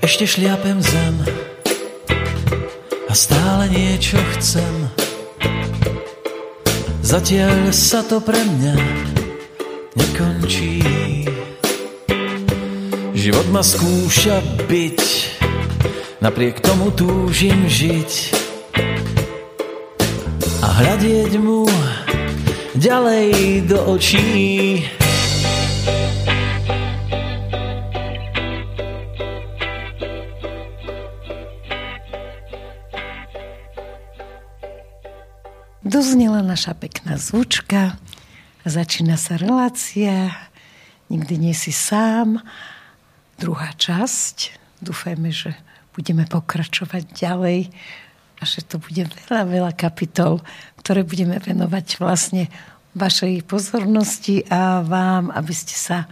ešte šliapem zem a stále niečo chcem. Zatiaľ sa to pre mňa nekončí. Život ma skúša byť, napriek tomu túžim žiť a hľadieť mu ďalej do očí. Doznela naša pekná zvučka, začína sa relácia, nikdy nie si sám. Druhá časť, dúfajme, že budeme pokračovať ďalej a že to bude veľa, veľa kapitol, ktoré budeme venovať vlastne vašej pozornosti a vám, aby ste sa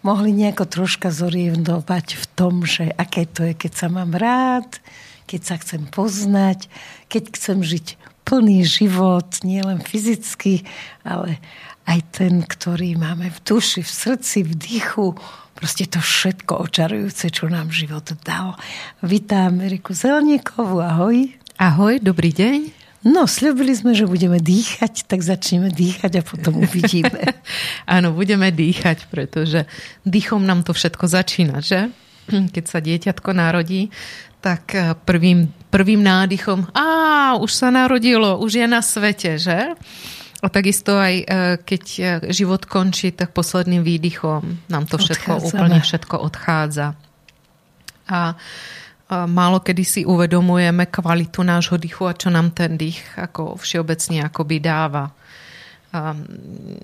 mohli nejako troška zorientovať v tom, že aké to je, keď sa mám rád, keď sa chcem poznať, keď chcem žiť plný život, nielen fyzicky, ale aj ten, ktorý máme v duši, v srdci, v dychu. Proste to všetko očarujúce, čo nám život dal. Vítám Eriku Zelníkovú, ahoj. Ahoj, dobrý deň. No, sľubili sme, že budeme dýchať, tak začneme dýchať a potom uvidíme. Áno, budeme dýchať, pretože dýchom nám to všetko začína, že? Keď sa dieťatko narodí, tak eh, prvým, prvým nádychom, a už sa narodilo, už je na svete, že? A takisto aj eh, keď eh, život končí, tak posledným výdychom nám to všetko, Odchádzame. úplne všetko odchádza. A málo kedy si uvedomujeme kvalitu nášho dýchu a čo nám ten dých ako všeobecne akoby dáva.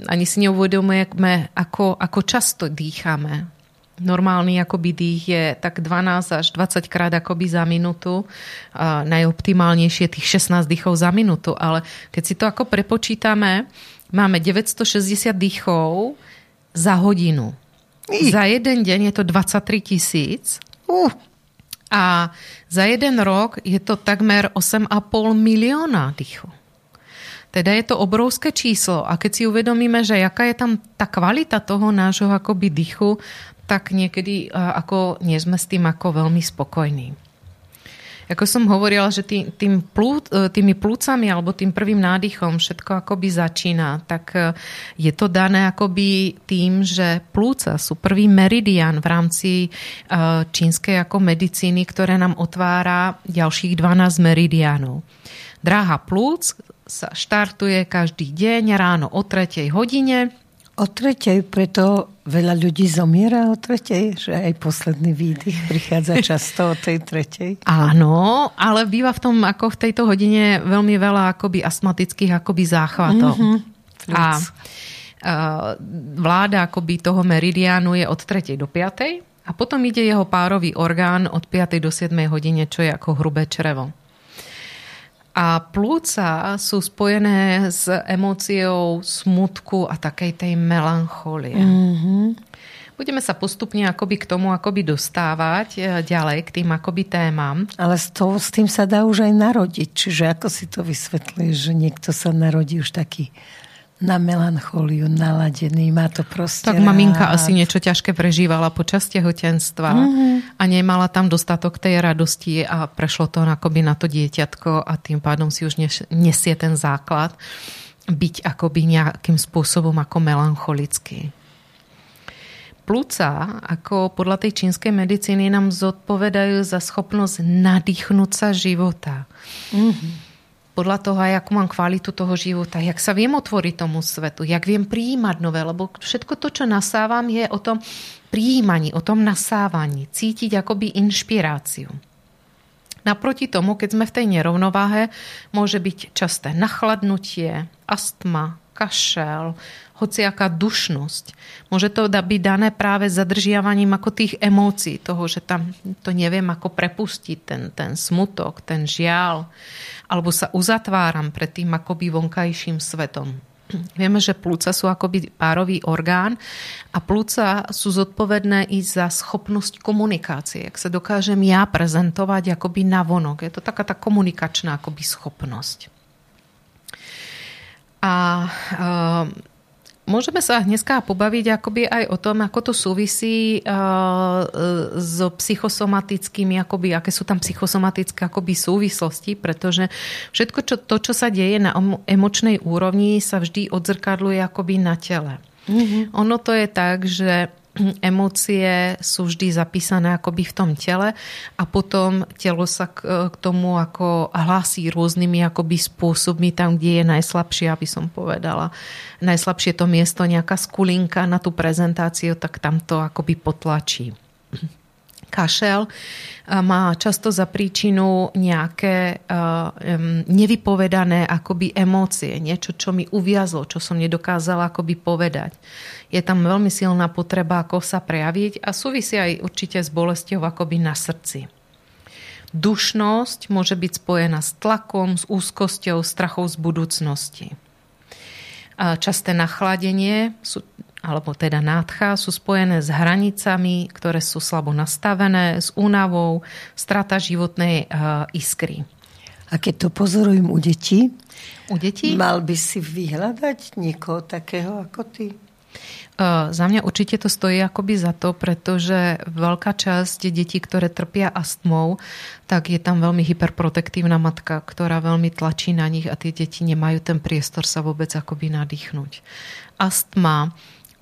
Ani si neuvedomujeme, ako, ako často dýchame normálny akoby dých je tak 12 až 20 krát akoby za minútu. A najoptimálnejšie tých 16 dýchov za minútu. Ale keď si to ako prepočítame, máme 960 dýchov za hodinu. I. Za jeden deň je to 23 tisíc. Uh. A za jeden rok je to takmer 8,5 milióna dýchov. Teda je to obrovské číslo a keď si uvedomíme, že jaká je tam tá kvalita toho nášho akoby dychu, tak niekedy ako nie sme s tým ako veľmi spokojní. Ako som hovorila, že tým, tým plú, e, tými plúcami alebo tým prvým nádychom všetko akoby začína, tak e, je to dané akoby tým, že plúca sú prvý meridian v rámci e, čínskej ako medicíny, ktoré nám otvára ďalších 12 meridianov. Dráha plúc sa štartuje každý deň ráno o 3 hodine O tretej, preto veľa ľudí zomiera o tretej, že aj posledný výdych prichádza často o tej tretej. Áno, ale býva v tom, ako v tejto hodine, veľmi veľa akoby astmatických akoby záchvatov. Mm-hmm. A vláda akoby toho meridiánu je od 3. do 5. a potom ide jeho párový orgán od 5. do 7. hodine, čo je ako hrubé črevo. A plúca sú spojené s emóciou smutku a takej tej melancholie. Mm-hmm. Budeme sa postupne akoby k tomu akoby dostávať e, ďalej k tým akoby témam. Ale s, to, s tým sa dá už aj narodiť. Čiže ako si to vysvetlíš, že niekto sa narodí už taký na melanchóliu naladený, má to proste Tak rád. maminka asi niečo ťažké prežívala počas tehotenstva mm-hmm. a nemala tam dostatok tej radosti a prešlo to akoby na to dieťatko a tým pádom si už nesie ten základ byť akoby nejakým spôsobom ako melancholický. Plúca, ako podľa tej čínskej medicíny, nám zodpovedajú za schopnosť nadýchnúť sa života. Mm-hmm podľa toho aj akú mám kvalitu toho života, jak sa viem otvoriť tomu svetu, jak viem prijímať nové, lebo všetko to, čo nasávam, je o tom prijímaní, o tom nasávaní, cítiť akoby inšpiráciu. Naproti tomu, keď sme v tej nerovnováhe, môže byť časté nachladnutie, astma, kašel, hociaká dušnosť. Môže to byť dané práve zadržiavaním ako tých emócií, toho, že tam to neviem ako prepustiť, ten, ten smutok, ten žiaľ, alebo sa uzatváram pred tým akoby vonkajším svetom. Vieme, že plúca sú akoby párový orgán a plúca sú zodpovedné i za schopnosť komunikácie. Jak sa dokážem ja prezentovať akoby na vonok. Je to taká tá komunikačná akoby schopnosť. A Môžeme sa dneska pobaviť akoby aj o tom, ako to súvisí uh, s psychosomatickými, akoby, aké sú tam psychosomatické akoby súvislosti, pretože všetko čo, to, čo sa deje na emočnej úrovni, sa vždy odzrkadluje akoby na tele. Mm-hmm. Ono to je tak, že emócie sú vždy zapísané akoby v tom tele a potom telo sa k, k tomu ako hlasí rôznymi akoby spôsobmi tam, kde je najslabšie, aby som povedala. Najslabšie to miesto, nejaká skulinka na tú prezentáciu, tak tam to akoby potlačí kašel má často za príčinu nejaké nevypovedané akoby emócie, niečo, čo mi uviazlo, čo som nedokázala akoby povedať. Je tam veľmi silná potreba, ako sa prejaviť a súvisí aj určite s bolestou akoby na srdci. Dušnosť môže byť spojená s tlakom, s úzkosťou, strachou z budúcnosti. Časté nachladenie sú alebo teda nádcha, sú spojené s hranicami, ktoré sú slabo nastavené, s únavou, strata životnej uh, iskry. A keď to pozorujem u detí, u detí? mal by si vyhľadať niekoho takého ako ty? Uh, za mňa určite to stojí akoby za to, pretože veľká časť detí, ktoré trpia astmou, tak je tam veľmi hyperprotektívna matka, ktorá veľmi tlačí na nich a tie deti nemajú ten priestor sa vôbec akoby nadýchnuť. Astma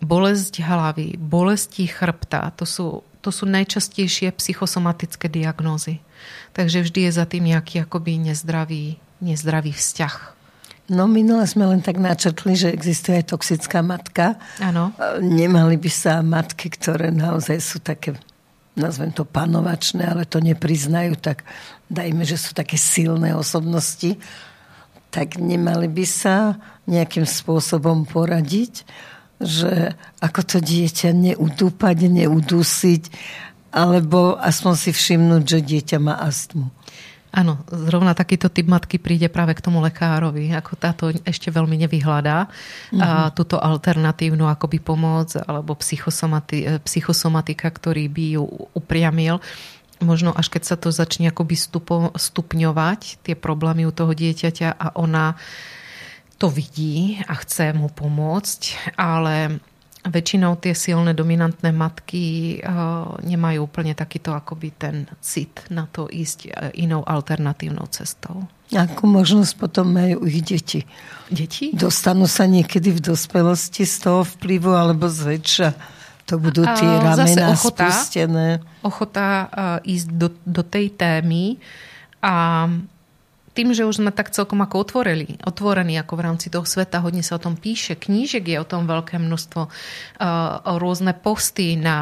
bolesť hlavy, bolesti chrbta, to sú, to sú najčastejšie psychosomatické diagnózy. Takže vždy je za tým nejaký akoby nezdravý, nezdravý vzťah. No minule sme len tak načrtli, že existuje aj toxická matka. Áno. Nemali by sa matky, ktoré naozaj sú také, nazvem to panovačné, ale to nepriznajú, tak dajme, že sú také silné osobnosti, tak nemali by sa nejakým spôsobom poradiť že ako to dieťa neudúpať, neudusiť, alebo aspoň si všimnúť, že dieťa má astmu. Áno, zrovna takýto typ matky príde práve k tomu lekárovi, ako táto ešte veľmi nevyhľadá mm-hmm. a túto alternatívnu akoby pomoc alebo psychosomati, psychosomatika, ktorý by ju upriamil. Možno až keď sa to začne akoby stupo, stupňovať, tie problémy u toho dieťaťa a ona uh, to vidí a chce mu pomôcť, ale väčšinou tie silné dominantné matky uh, nemajú úplne takýto akoby ten cit na to ísť uh, inou alternatívnou cestou. Akú možnosť potom majú ich deti? Deti? Dostanú sa niekedy v dospelosti z toho vplyvu alebo zväčša to budú tie ramená ochota, spustené? Ochota ísť do, do tej témy a tým, že už sme tak celkom ako otvorili, otvorení ako v rámci toho sveta, hodne sa o tom píše, knížek je o tom veľké množstvo, uh, rôzne posty na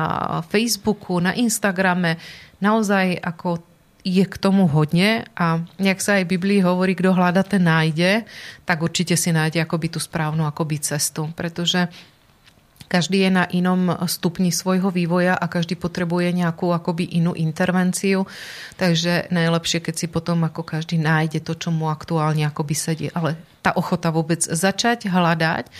Facebooku, na Instagrame, naozaj ako je k tomu hodne a jak sa aj Biblii hovorí, kto hľada, ten nájde, tak určite si nájde akoby tú správnu akoby cestu, pretože každý je na inom stupni svojho vývoja a každý potrebuje nejakú akoby inú intervenciu. Takže najlepšie, keď si potom ako každý nájde to, čo mu aktuálne akoby sedí. Ale tá ochota vôbec začať hľadať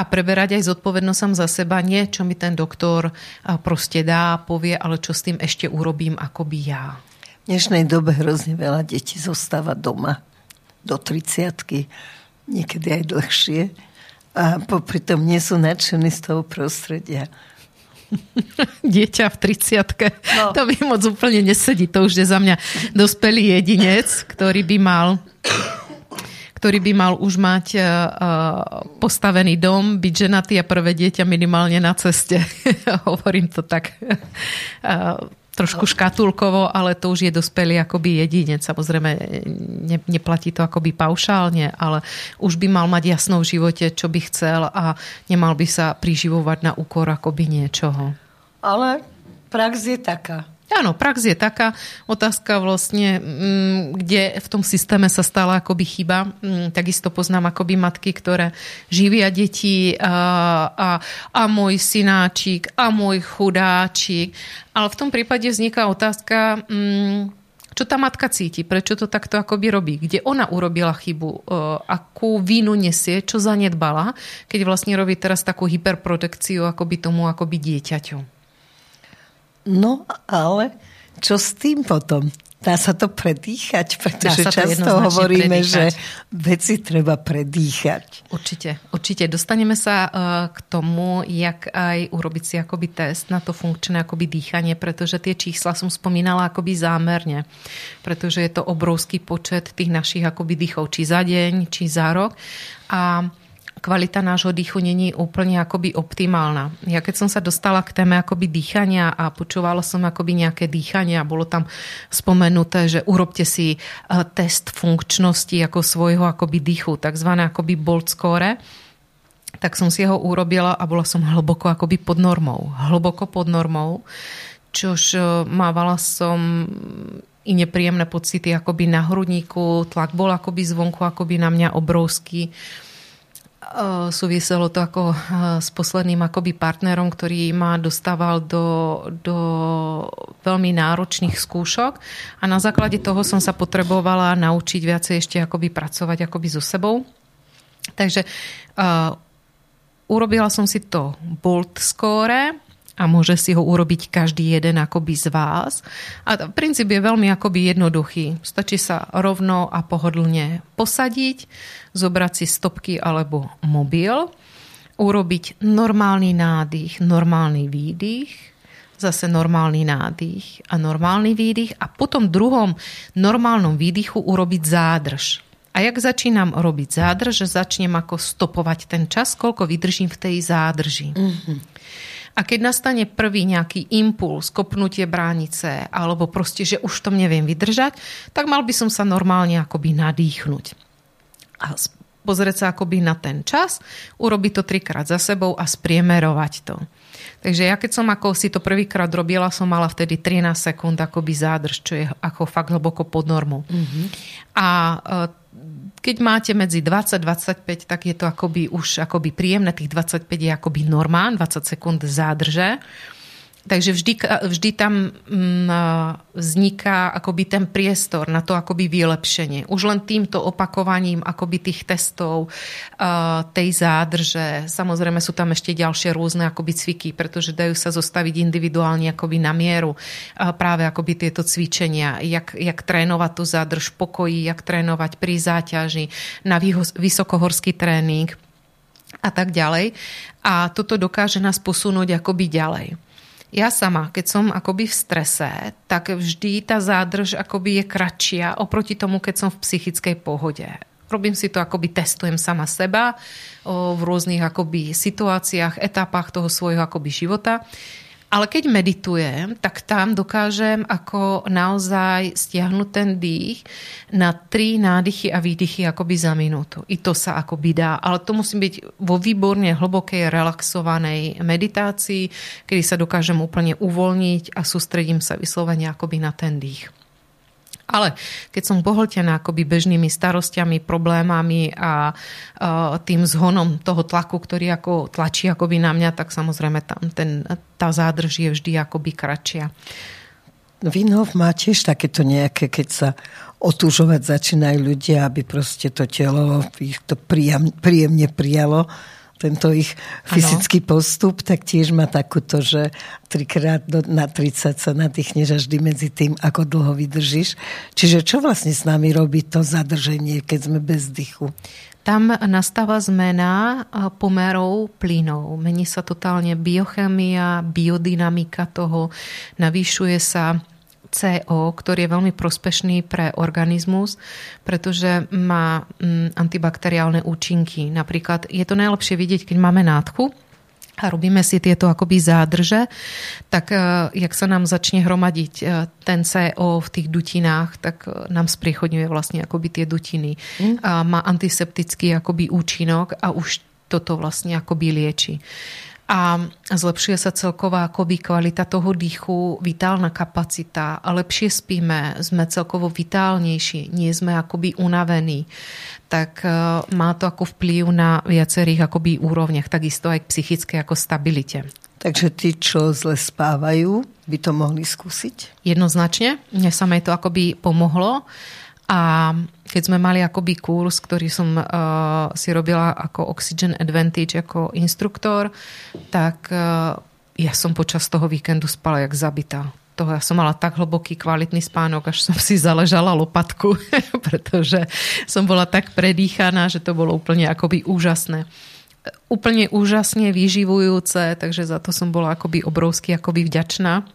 a preberať aj zodpovednosť sám za seba. Nie, čo mi ten doktor proste dá, povie, ale čo s tým ešte urobím akoby ja. V dnešnej dobe hrozne veľa detí zostáva doma do 30 niekedy aj dlhšie a popri tom nie sú nadšení z toho prostredia. Dieťa v 30 no. To by moc úplne nesedí. To už je za mňa dospelý jedinec, ktorý by mal ktorý by mal už mať uh, postavený dom, byť ženatý a prvé dieťa minimálne na ceste. Hovorím to tak. Uh, trošku škatulkovo, ale to už je dospelý akoby jedinec. Samozrejme, ne, neplatí to akoby paušálne, ale už by mal mať jasno v živote, čo by chcel a nemal by sa priživovať na úkor akoby niečoho. Ale prax je taká. Áno, prax je taká. Otázka vlastne, mm, kde v tom systéme sa stala akoby chyba. Mm, takisto poznám akoby matky, ktoré živia deti a, a, a môj synáčik a môj chudáčik. Ale v tom prípade vzniká otázka, mm, čo tá matka cíti, prečo to takto akoby robí, kde ona urobila chybu, e, akú vínu nesie, čo zanedbala, keď vlastne robí teraz takú hyperprotekciu akoby tomu akoby dieťaťu. No ale čo s tým potom? Dá sa to predýchať, pretože často hovoríme, predýchať. že veci treba predýchať. Určite, určite. Dostaneme sa uh, k tomu, jak aj urobiť si akoby test na to funkčné akoby dýchanie, pretože tie čísla som spomínala akoby zámerne, pretože je to obrovský počet tých našich akoby dýchov, či za deň, či za rok. A kvalita nášho dýchu není úplne akoby optimálna. Ja keď som sa dostala k téme akoby dýchania a počúvala som akoby nejaké dýchania, bolo tam spomenuté, že urobte si e, test funkčnosti ako svojho akoby dýchu, takzvané akoby bolt score, tak som si ho urobila a bola som hlboko akoby pod normou. Hlboko pod normou, čož e, mávala som i nepríjemné pocity akoby na hrudníku, tlak bol akoby zvonku akoby na mňa obrovský. Súviselo to ako eh, s posledným akoby partnerom, ktorý ma dostával do, do veľmi náročných skúšok a na základe toho som sa potrebovala naučiť viacej ešte akoby pracovať akoby so sebou. Takže uh, urobila som si to Bolt Score, a môže si ho urobiť každý jeden akoby z vás. A princíp je veľmi akoby jednoduchý. Stačí sa rovno a pohodlne posadiť, zobrať si stopky alebo mobil, urobiť normálny nádych, normálny výdych, zase normálny nádych a normálny výdych a potom druhom normálnom výdychu urobiť zádrž. A jak začínam robiť zádrž, začnem ako stopovať ten čas, koľko vydržím v tej zádrži. Mm-hmm. A keď nastane prvý nejaký impuls, kopnutie bránice, alebo proste, že už to neviem vydržať, tak mal by som sa normálne akoby nadýchnuť. A pozrieť sa akoby na ten čas, urobiť to trikrát za sebou a spriemerovať to. Takže ja keď som ako si to prvýkrát robila, som mala vtedy 13 sekúnd akoby zádrž, čo je ako fakt hlboko pod normu. Mm-hmm. A e, keď máte medzi 20-25, tak je to akoby už akoby príjemné. Tých 25 je akoby normán, 20 sekúnd zádrže. Takže vždy, vždy tam mm, vzniká akoby ten priestor na to akoby vylepšenie. Už len týmto opakovaním akoby tých testov, tej zádrže. Samozrejme sú tam ešte ďalšie rôzne akoby cviky, pretože dajú sa zostaviť individuálne akoby na mieru. Práve akoby tieto cvičenia, jak, jak trénovať tú zádrž v pokoji, jak trénovať pri záťaži, na vysokohorský tréning a tak ďalej. A toto dokáže nás posunúť akoby ďalej. Ja sama, keď som akoby v strese, tak vždy tá zádrž akoby je kratšia oproti tomu, keď som v psychickej pohode. Robím si to, akoby testujem sama seba o, v rôznych akoby situáciách, etapách toho svojho akoby života. Ale keď meditujem, tak tam dokážem ako naozaj stiahnuť ten dých na tri nádychy a výdychy akoby za minútu. I to sa akoby dá. Ale to musí byť vo výborne hlbokej, relaxovanej meditácii, kedy sa dokážem úplne uvoľniť a sústredím sa vyslovene akoby na ten dých. Ale keď som pohltená akoby bežnými starostiami, problémami a, a tým zhonom toho tlaku, ktorý ako tlačí akoby na mňa, tak samozrejme tam ten, tá zádrž je vždy akoby kratšia. Vinhov má tiež takéto nejaké, keď sa otúžovať začínajú ľudia, aby proste to telo ich to príjemne prijalo tento ich fyzický ano. postup, tak tiež má takúto, že trikrát na 30 sa nadýchneš až medzi tým, ako dlho vydržíš. Čiže čo vlastne s nami robí to zadrženie, keď sme bez dychu? Tam nastáva zmena pomerov plynov. Mení sa totálne biochemia, biodynamika toho, navýšuje sa CO, ktorý je veľmi prospešný pre organizmus, pretože má mm, antibakteriálne účinky. Napríklad je to najlepšie vidieť, keď máme nádchu, a robíme si tieto akoby zádrže, tak e, jak sa nám začne hromadiť e, ten CO v tých dutinách, tak e, nám spriechodňuje vlastne akoby tie dutiny. Mm. A má antiseptický akoby účinok a už toto vlastne akoby lieči a zlepšuje sa celková akoby kvalita toho dýchu, vitálna kapacita a lepšie spíme, sme celkovo vitálnejší, nie sme akoby unavení, tak e, má to ako vplyv na viacerých akoby úrovniach, takisto aj k psychickej ako stabilite. Takže tí, čo zle spávajú, by to mohli skúsiť? Jednoznačne. Mne sa mi to akoby pomohlo. A keď sme mali akoby kurz, ktorý som uh, si robila ako Oxygen Advantage ako instruktor, tak uh, ja som počas toho víkendu spala jak zabitá. to ja som mala tak hlboký kvalitný spánok, až som si zaležala lopatku, pretože som bola tak predýchaná, že to bolo úplne akoby úžasné úplne úžasne vyživujúce, takže za to som bola akoby obrovsky akoby vďačná.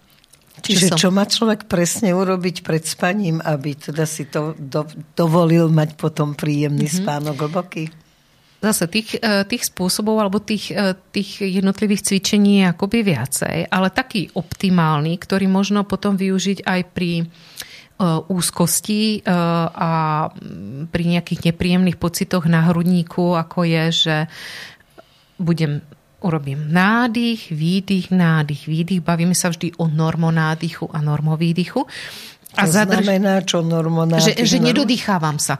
Čiže som... čo má človek presne urobiť pred spaním, aby teda si to do, dovolil mať potom príjemný mm-hmm. spánok hlboký? Zase tých, e, tých spôsobov alebo tých, e, tých jednotlivých cvičení je akoby viacej, ale taký optimálny, ktorý možno potom využiť aj pri e, úzkosti a pri nejakých nepríjemných pocitoch na hrudníku, ako je, že budem urobím nádych, výdych, nádych, výdych. Bavíme sa vždy o normonádychu a normovýdychu. A to zadrž... znamená, čo normonádych? Že, že nedodýchávam sa.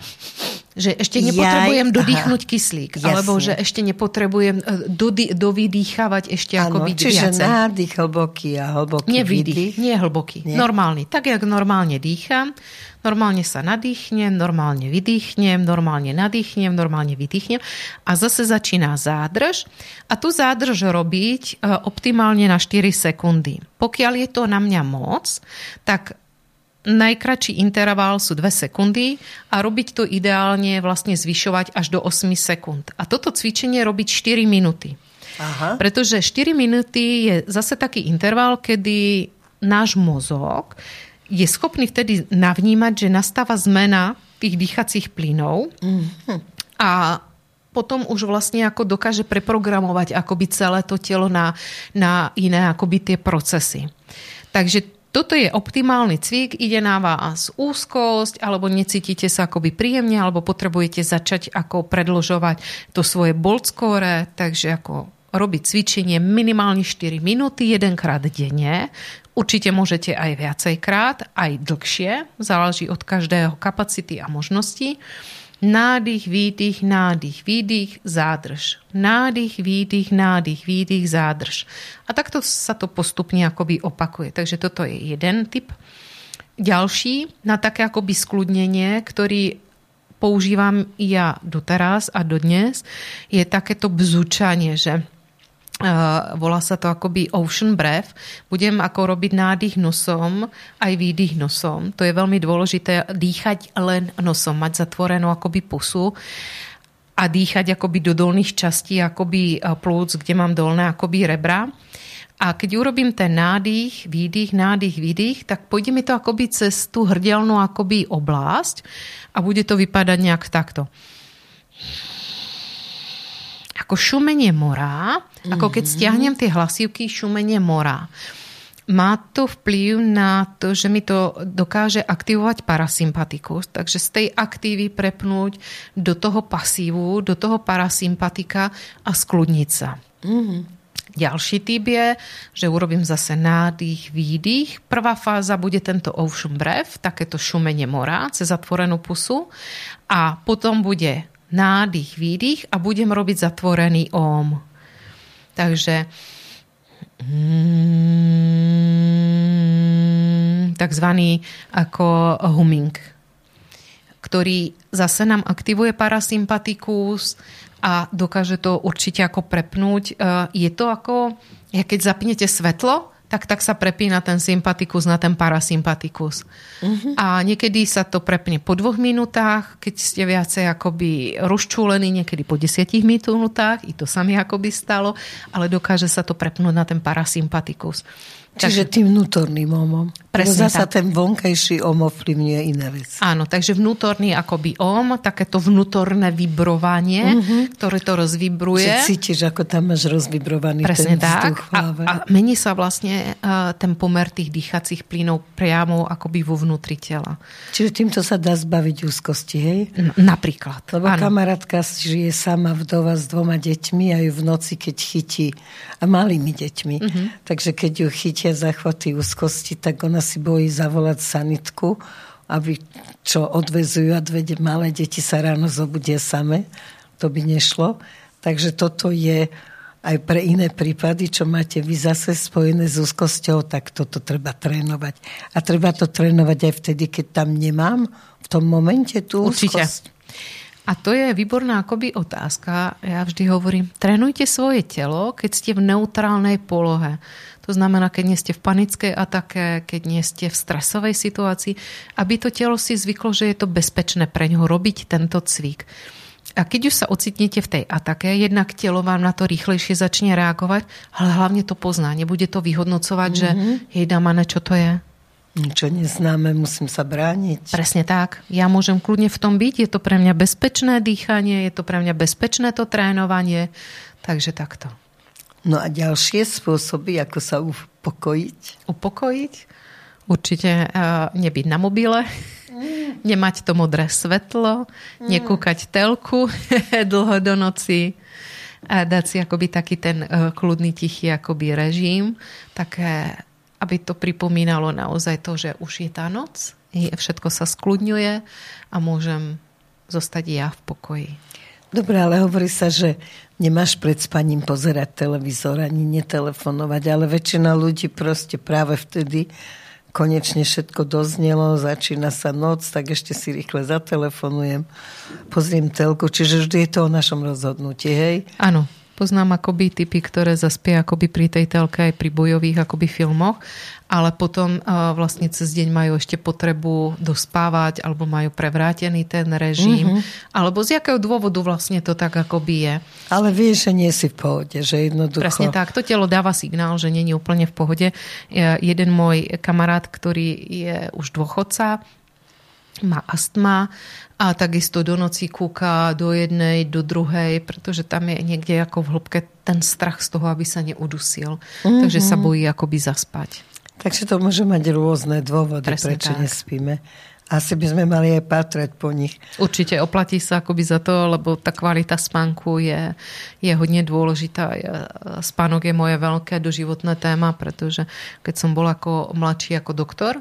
Že ešte nepotrebujem Jaj, dodýchnuť aha. kyslík. Jasne. Alebo že ešte nepotrebujem e, dody, dovydýchavať ešte ano, ako byť čiže viacej. nádych hlboký a hlboký nie výdych. Nie hlboký. Nie. Normálny. Tak, jak normálne dýcham. Normálne sa nadýchnem, normálne vydýchnem, normálne nadýchnem, normálne vydýchnem. A zase začína zádrž. A tu zádrž robiť e, optimálne na 4 sekundy. Pokiaľ je to na mňa moc, tak Najkračší interval sú 2 sekundy a robiť to ideálne vlastne zvyšovať až do 8 sekúnd. A toto cvičenie robiť 4 minúty. Aha. Pretože 4 minúty je zase taký interval, kedy náš mozog je schopný vtedy navnímať, že nastáva zmena tých dýchacích plynov a potom už vlastne ako dokáže preprogramovať akoby celé to telo na, na iné akoby tie procesy. Takže toto je optimálny cvik, ide na vás úzkosť, alebo necítite sa akoby príjemne, alebo potrebujete začať ako predlžovať to svoje bolckore, takže ako robiť cvičenie minimálne 4 minúty, jedenkrát denne. Určite môžete aj viacejkrát, aj dlhšie, záleží od každého kapacity a možností. Nádych, výdych, nádych, výdych, zádrž. Nádych, výdych, nádych, výdych, zádrž. A takto sa to postupne akoby opakuje. Takže toto je jeden typ. Ďalší na také akoby skludnenie, ktorý používam ja doteraz a dodnes, je takéto bzučanie, že volá sa to akoby ocean breath. Budem ako robiť nádych nosom, aj výdych nosom. To je veľmi dôležité dýchať len nosom, mať zatvorenú akoby pusu a dýchať akoby do dolných častí akoby plúc, kde mám dolné akoby rebra. A keď urobím ten nádych, výdych, nádych, výdych, tak pôjde mi to akoby cez tú hrdelnú akoby oblasť a bude to vypadať nejak takto ako šumenie mora, mm-hmm. ako keď mhm. stiahnem tie hlasivky, šumenie mora. Má to vplyv na to, že mi to dokáže aktivovať parasympatikus, takže z tej aktívy prepnúť do toho pasívu, do toho parasympatika a skludniť sa. Mm-hmm. Ďalší typ je, že urobím zase nádych, výdych. Prvá fáza bude tento ocean breath, takéto šumenie mora cez zatvorenú pusu. A potom bude nádych, výdych a budem robiť zatvorený óm. Takže mm, takzvaný ako humming, ktorý zase nám aktivuje parasympatikus a dokáže to určite ako prepnúť. E, je to ako, keď zapnete svetlo, tak, tak sa prepína ten sympatikus na ten parasympatikus. Uh-huh. A niekedy sa to prepne po dvoch minútach, keď ste viacej akoby rozčúlení, niekedy po desiatich minútach, i to sa mi akoby stalo, ale dokáže sa to prepnúť na ten parasympatikus. Čiže tým vnútorným omom. Presne zasa tak. ten vonkajší om ovplyvňuje iné veci. Áno, takže vnútorný akoby om, takéto vnútorné vibrovanie, uh-huh. ktoré to rozvibruje. Že cítiš, ako tam máš rozvibrovaný Presne ten tak. A, a mení sa vlastne uh, ten pomer tých dýchacích plynov priamo akoby vo vnútri tela. Čiže týmto sa dá zbaviť úzkosti, hej? N- napríklad. Lebo áno. kamarátka žije sama vdova s dvoma deťmi a ju v noci, keď chytí, a malými deťmi, uh-huh. takže keď ju chytia zachvaty úzkosti, tak ona si bojí zavolať sanitku, aby čo odvezujú a dve malé deti sa ráno zobudia same. To by nešlo. Takže toto je aj pre iné prípady, čo máte vy zase spojené s úzkosťou, tak toto treba trénovať. A treba to trénovať aj vtedy, keď tam nemám v tom momente tú Určite. úzkosť. A to je výborná akoby otázka. Ja vždy hovorím, trénujte svoje telo, keď ste v neutrálnej polohe. To znamená, keď nie ste v panickej atake, keď nie ste v stresovej situácii, aby to telo si zvyklo, že je to bezpečné pre ňoho robiť tento cvik. A keď už sa ocitnete v tej atake, jednak telo vám na to rýchlejšie začne reagovať, ale hlavne to pozná. Nebude to vyhodnocovať, mm-hmm. že jej dámane, čo to je. Niečo neznáme, musím sa brániť. Presne tak. Ja môžem kľudne v tom byť. Je to pre mňa bezpečné dýchanie, je to pre mňa bezpečné to trénovanie. Takže takto. No a ďalšie spôsoby, ako sa upokojiť? Upokojiť? Určite uh, nebyť na mobile, mm. nemať to modré svetlo, mm. nekúkať telku dlho do noci, a dať si akoby taký ten uh, kľudný, tichý akoby režim, také aby to pripomínalo naozaj to, že už je tá noc, všetko sa skľudňuje a môžem zostať ja v pokoji. Dobre, ale hovorí sa, že nemáš pred spaním pozerať televízor ani netelefonovať, ale väčšina ľudí proste práve vtedy konečne všetko doznelo, začína sa noc, tak ešte si rýchle zatelefonujem, pozriem telku, čiže vždy je to o našom rozhodnutí, hej? Áno, Poznám akoby typy, ktoré zaspia akoby pri tej telke aj pri bojových akoby filmoch, ale potom uh, vlastne cez deň majú ešte potrebu dospávať alebo majú prevrátený ten režim, mm-hmm. alebo z jakého dôvodu vlastne to tak akoby je. Ale vieš, že nie si v pohode, že jednoducho... Presne tak, to telo dáva signál, že není úplne v pohode. Jeden môj kamarát, ktorý je už dôchodca, má astma a takisto do noci kúka do jednej, do druhej, pretože tam je niekde ako v hĺbke ten strach z toho, aby sa neudusil. Mm-hmm. Takže sa bojí akoby zaspať. Takže to môže mať rôzne dôvody, Presne prečo tak. nespíme. Asi by sme mali aj patrať po nich. Určite oplatí sa akoby za to, lebo tá kvalita spánku je, je hodne dôležitá. Spánok je moje veľké doživotné téma, pretože keď som bol ako mladší ako doktor,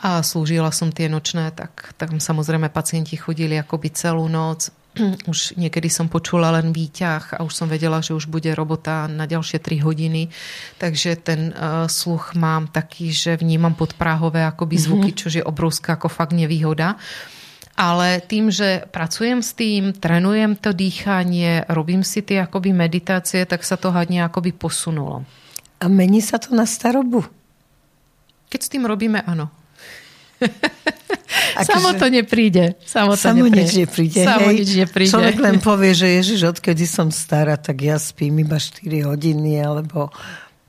a slúžila som tie nočné, tak tam samozrejme pacienti chodili akoby celú noc. Už niekedy som počula len výťah a už som vedela, že už bude robota na ďalšie 3 hodiny. Takže ten uh, sluch mám taký, že vnímam podpráhové akoby mhm. zvuky, čo je obrovská ako fakt nevýhoda. Ale tým, že pracujem s tým, trénujem to dýchanie, robím si tie akoby meditácie, tak sa to hodne akoby posunulo. A mení sa to na starobu? Keď s tým robíme, áno. Samo to nepríde. Samo, to Samo nepríde. nič nepríde. Samo hej. nič nepríde. Človek len povie, že Ježiš, odkedy som stará, tak ja spím iba 4 hodiny alebo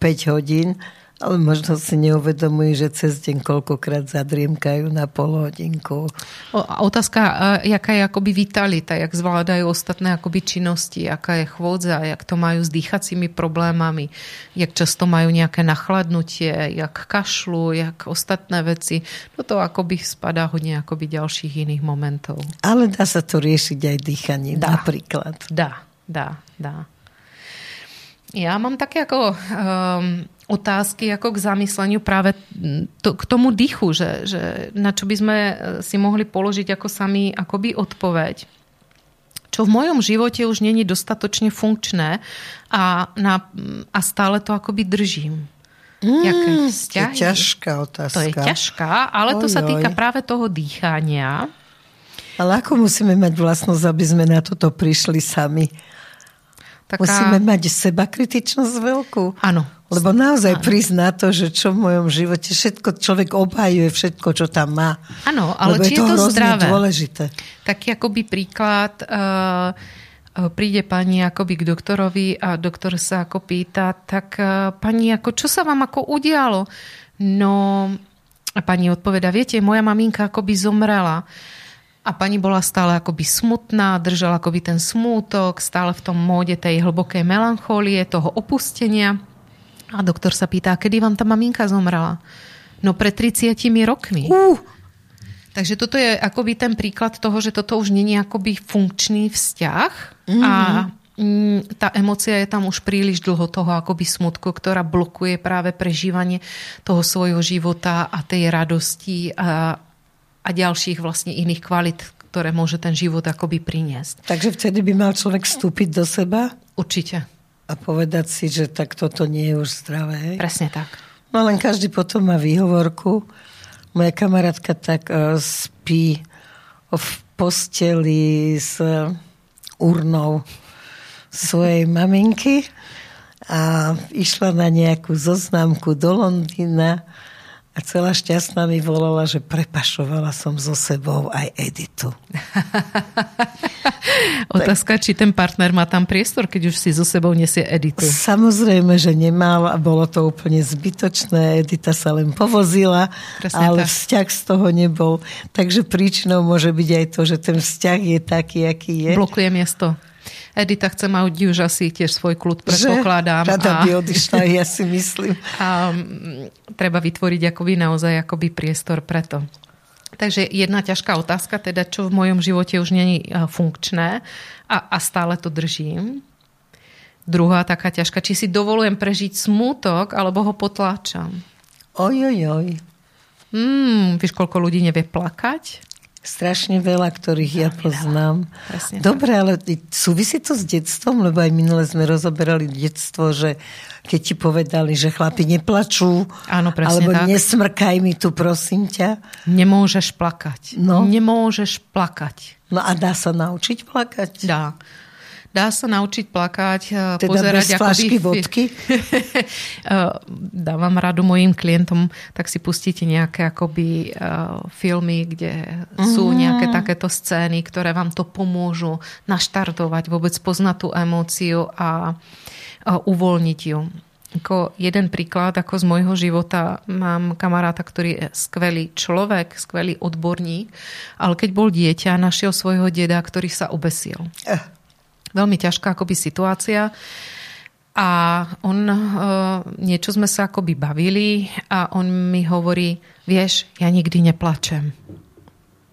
5 hodín ale možno si neuvedomujú, že cez deň koľkokrát zadriemkajú na pol hodinku. O, otázka, jaká je akoby vitalita, jak zvládajú ostatné akoby činnosti, aká je chôdza, jak to majú s dýchacími problémami, jak často majú nejaké nachladnutie, jak kašlu, jak ostatné veci. No to akoby spadá hodne akoby ďalších iných momentov. Ale dá sa to riešiť aj dýchaním dá. napríklad. Dá, dá, dá. Ja mám také ako um, otázky ako k zamysleniu práve to, k tomu dychu, že, že na čo by sme e, si mohli položiť ako sami akoby odpoveď čo v mojom živote už není dostatočne funkčné a, na, a stále to akoby držím. Mm? To je ťažká otázka. To je ťažká, ale oj, to sa týka oj. práve toho dýchania. Ale ako musíme mať vlastnosť, aby sme na toto prišli sami? Taká... Musíme mať seba kritičnosť veľkú. Áno. Lebo naozaj na to, že čo v mojom živote, všetko človek obhajuje, všetko, čo tam má. Áno, ale Lebo či je to, to zdravé. dôležité. Taký akoby príklad, uh, príde pani akoby k doktorovi a doktor sa ako pýta, tak uh, pani, ako, čo sa vám ako udialo? No, a pani odpoveda, viete, moja maminka akoby zomrela. A pani bola stále akoby smutná, držala akoby ten smútok, stále v tom móde tej hlbokej melanchólie, toho opustenia. A doktor sa pýta, kedy vám tá maminka zomrela? No pred 30 rokmi. Uh. Takže toto je akoby ten príklad toho, že toto už není akoby funkčný vzťah mm-hmm. a mm, tá emocia je tam už príliš dlho toho akoby smutku, ktorá blokuje práve prežívanie toho svojho života a tej radosti a, a ďalších vlastne iných kvalit, ktoré môže ten život akoby priniesť. Takže vtedy by mal človek vstúpiť do seba? Určite. A povedať si, že tak toto nie je už zdravé. Presne tak. No len každý potom má výhovorku. Moja kamarátka tak uh, spí v posteli s urnou svojej maminky a išla na nejakú zoznámku do Londýna a celá šťastná mi volala, že prepašovala som so sebou aj Editu. Otázka, či ten partner má tam priestor, keď už si so sebou nesie Editu. Samozrejme, že nemal a bolo to úplne zbytočné. Edita sa len povozila, Presne ale tak. vzťah z toho nebol. Takže príčinou môže byť aj to, že ten vzťah je taký, aký je. Blokuje miesto. Edita chce mať už asi tiež svoj kľud, predpokladám. Že? Rada by odišla, ja si myslím. A mm, treba vytvoriť akoby naozaj akoby priestor preto. Takže jedna ťažká otázka, teda čo v mojom živote už není funkčné a, a stále to držím. Druhá taká ťažká, či si dovolujem prežiť smútok, alebo ho potláčam. Oj, oj, oj. Hmm, vieš, koľko ľudí nevie plakať? Strašne veľa, ktorých ja poznám. Dobre, ale súvisí to s detstvom, lebo aj minule sme rozoberali detstvo, že keď ti povedali, že chlapi neplačú, Áno, alebo tak. nesmrkaj mi tu, prosím ťa. Nemôžeš plakať. No. Nemôžeš plakať. No a dá sa naučiť plakať? Dá. Dá sa naučiť plakať, teda pozerať bez flašky by... vodky? Dávam radu mojim klientom, tak si pustíte nejaké akoby filmy, kde sú mhm. nejaké takéto scény, ktoré vám to pomôžu naštartovať, vôbec poznať tú emóciu a, a uvoľniť ju. Ako jeden príklad, ako z môjho života, mám kamaráta, ktorý je skvelý človek, skvelý odborník, ale keď bol dieťa, našiel svojho deda, ktorý sa obesil. Eh veľmi ťažká akoby situácia. A on, e, niečo sme sa akoby bavili a on mi hovorí, vieš, ja nikdy neplačem.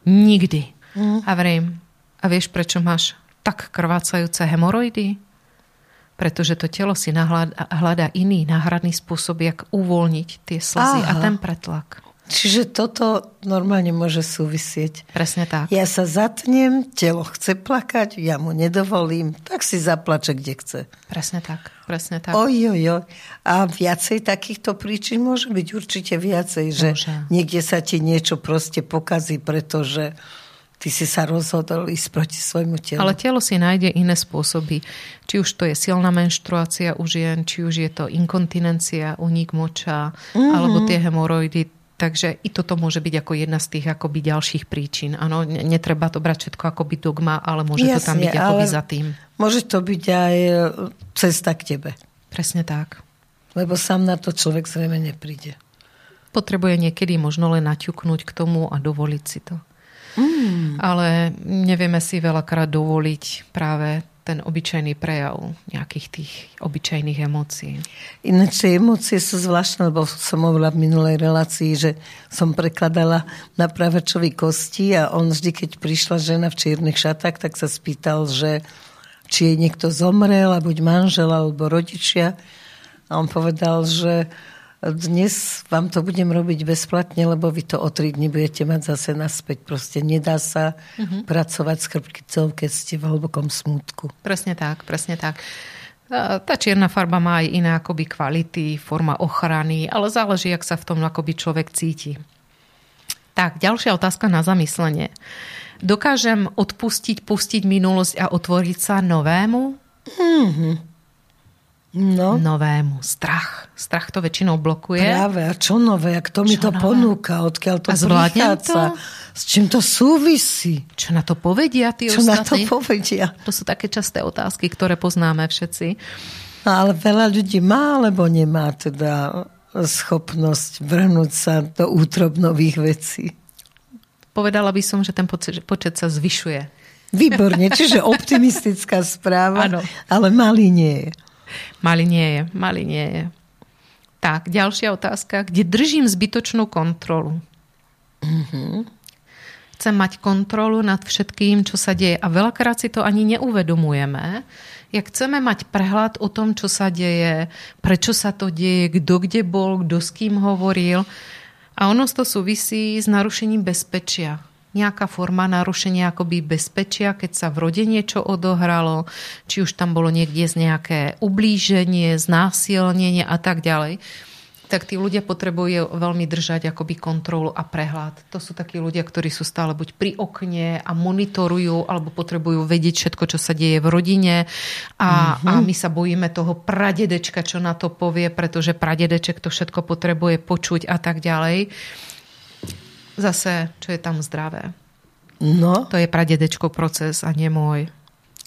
Nikdy. Mm. A vriem, a vieš, prečo máš tak krvácajúce hemoroidy? Pretože to telo si hľadá iný náhradný spôsob, jak uvoľniť tie slzy Aha. a ten pretlak. Čiže toto normálne môže súvisieť. Presne tak. Ja sa zatnem, telo chce plakať, ja mu nedovolím, tak si zaplače, kde chce. Presne tak. Presne tak. Oj, oj, oj. A viacej takýchto príčin môže byť určite viacej, že môže. niekde sa ti niečo proste pokazí, pretože ty si sa rozhodol ísť proti svojmu telu. Ale telo si nájde iné spôsoby. Či už to je silná menštruácia u žien, či už je to inkontinencia, unik moča, mm-hmm. alebo tie hemoroidy Takže i toto môže byť ako jedna z tých akoby ďalších príčin. Áno, netreba to brať všetko ako by dogma, ale môže Jasne, to tam byť akoby za tým. Môže to byť aj e, cesta k tebe. Presne tak. Lebo sám na to človek zrejme nepríde. Potrebuje niekedy možno len naťuknúť k tomu a dovoliť si to. Mm. Ale nevieme si veľakrát dovoliť práve ten obyčajný prejav nejakých tých obyčajných emócií. Ináč tie emócie sú zvláštne, lebo som hovorila v minulej relácii, že som prekladala na pravačovi kosti a on vždy, keď prišla žena v čiernych šatách, tak sa spýtal, že či jej niekto zomrel, a buď manžel alebo rodičia. A on povedal, že dnes vám to budem robiť bezplatne, lebo vy to o tri dní budete mať zase naspäť. Proste nedá sa uh-huh. pracovať s chrbticou, keď ste v hlbokom smútku. Presne tak, presne tak. Tá čierna farba má aj iné akoby kvality, forma ochrany, ale záleží, ak sa v tom akoby človek cíti. Tak, ďalšia otázka na zamyslenie. Dokážem odpustiť, pustiť minulosť a otvoriť sa novému? Mm-hmm. No. Novému. Strach. Strach to väčšinou blokuje. Práve. A čo nové? A kto mi to nové? ponúka? Odkiaľ to a prichádza? To? S čím to súvisí? Čo na to povedia tí Čo ostatní? na to povedia? To sú také časté otázky, ktoré poznáme všetci. No, ale veľa ľudí má alebo nemá teda schopnosť vrhnúť sa do útrob nových vecí. Povedala by som, že ten počet, počet sa zvyšuje. Výborne, čiže optimistická správa, ano. ale malý nie je. Mali nie je, mali nie je. Tak, ďalšia otázka. Kde držím zbytočnú kontrolu? Mm-hmm. Chcem mať kontrolu nad všetkým, čo sa deje. A veľakrát si to ani neuvedomujeme. Jak chceme mať prehľad o tom, čo sa deje, prečo sa to deje, kto kde bol, kto s kým hovoril. A ono to súvisí s narušením bezpečia nejaká forma narušenia akoby bezpečia, keď sa v rode niečo odohralo, či už tam bolo niekde z nejaké ublíženie, znásilnenie a tak ďalej. tak tí ľudia potrebujú veľmi držať akoby kontrolu a prehľad. To sú takí ľudia, ktorí sú stále buď pri okne a monitorujú, alebo potrebujú vedieť všetko, čo sa deje v rodine a, mm-hmm. a my sa bojíme toho pradedečka, čo na to povie, pretože pradedeček to všetko potrebuje počuť a tak ďalej. Zase, čo je tam zdravé. No. To je pradedečko proces a nie môj.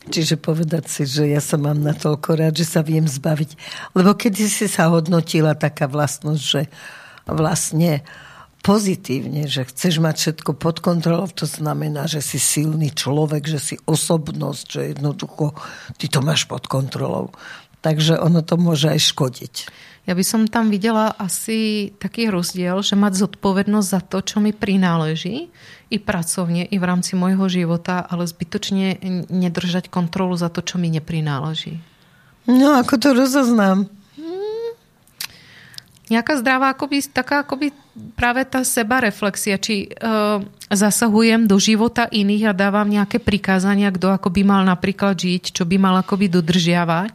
Čiže povedať si, že ja sa mám na toľko rád, že sa viem zbaviť. Lebo keď si sa hodnotila taká vlastnosť, že vlastne pozitívne, že chceš mať všetko pod kontrolou, to znamená, že si silný človek, že si osobnosť, že jednoducho ty to máš pod kontrolou. Takže ono to môže aj škodiť. Ja by som tam videla asi taký rozdiel, že mať zodpovednosť za to, čo mi prináleží, i pracovne, i v rámci môjho života, ale zbytočne nedržať kontrolu za to, čo mi neprináleží. No, ako to rozoznám? Nejaká zdravá, akoby, taká akoby práve tá sebareflexia, či uh, zasahujem do života iných a dávam nejaké prikázania, kto ako by mal napríklad žiť, čo by mal akoby dodržiavať,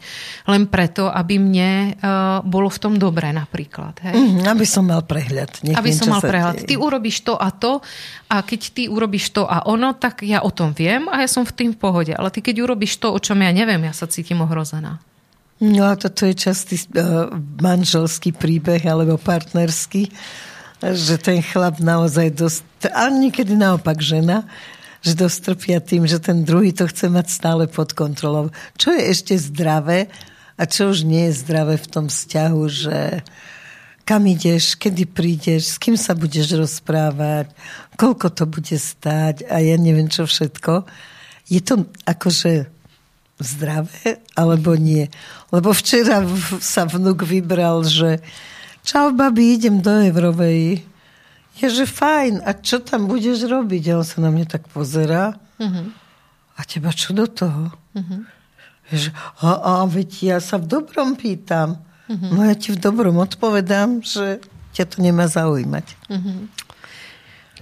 len preto, aby mne uh, bolo v tom dobré napríklad. Hej? Mm, aby som mal prehľad. Nech aby som mal prehľad. Ty urobíš to a to a keď ty urobíš to a ono, tak ja o tom viem a ja som v tým v pohode. Ale ty keď urobíš to, o čom ja neviem, ja sa cítim ohrozená. No a toto je častý uh, manželský príbeh alebo partnerský, že ten chlap naozaj dosť, ale niekedy naopak žena, že dosť trpia tým, že ten druhý to chce mať stále pod kontrolou. Čo je ešte zdravé a čo už nie je zdravé v tom vzťahu, že kam ideš, kedy prídeš, s kým sa budeš rozprávať, koľko to bude stáť a ja neviem čo všetko. Je to akože zdravé, alebo nie. Lebo včera sa vnúk vybral, že čau babi, idem do Evrovej. Je, že fajn, a čo tam budeš robiť? A on sa na mňa tak pozerá. Uh-huh. A teba čo do toho? Uh-huh. Je, že, a, a veď ja sa v dobrom pýtam. Uh-huh. No ja ti v dobrom odpovedám, že ťa to nemá zaujímať. Uh-huh.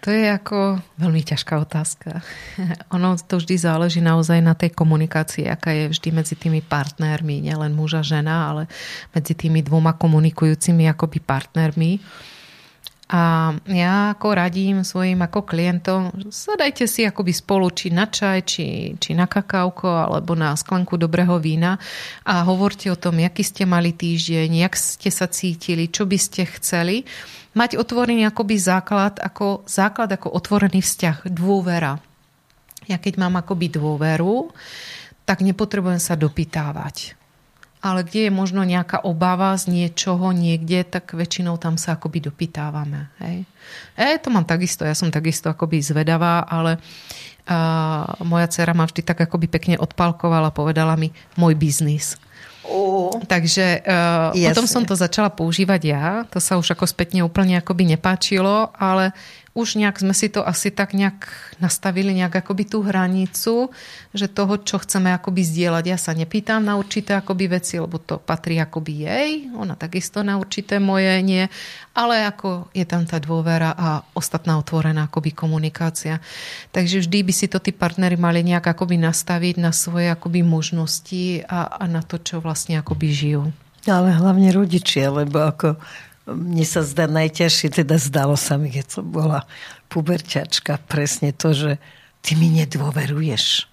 To je ako veľmi ťažká otázka. ono to vždy záleží naozaj na tej komunikácii, aká je vždy medzi tými partnermi, nielen muža, žena, ale medzi tými dvoma komunikujúcimi akoby partnermi. A ja ako radím svojim ako klientom, sadajte si akoby spolu či na čaj, či, či na kakávko, alebo na sklenku dobrého vína a hovorte o tom, aký ste mali týždeň, jak ste sa cítili, čo by ste chceli mať otvorený akoby základ, ako základ ako otvorený vzťah, dôvera. Ja keď mám akoby dôveru, tak nepotrebujem sa dopytávať. Ale kde je možno nejaká obava z niečoho niekde, tak väčšinou tam sa akoby dopytávame. Hej. E, to mám takisto, ja som takisto akoby zvedavá, ale a, moja dcera ma vždy tak akoby pekne odpalkovala, povedala mi môj biznis. Uh. Takže uh, potom som to začala používať ja. To sa už ako spätne úplne akoby nepáčilo, ale už nejak sme si to asi tak nejak nastavili nejak akoby tú hranicu, že toho, čo chceme akoby zdieľať. Ja sa nepýtam na určité akoby veci, lebo to patrí akoby jej. Ona takisto na určité moje nie. Ale ako je tam tá dôvera a ostatná otvorená akoby komunikácia. Takže vždy by si to tí partnery mali nejak akoby nastaviť na svoje akoby možnosti a, a na to, čo vlastne akoby žijú. Ale hlavne rodičia, lebo ako mne sa zdá najťažšie, teda zdalo sa mi, keď som bola puberťačka, presne to, že ty mi nedôveruješ.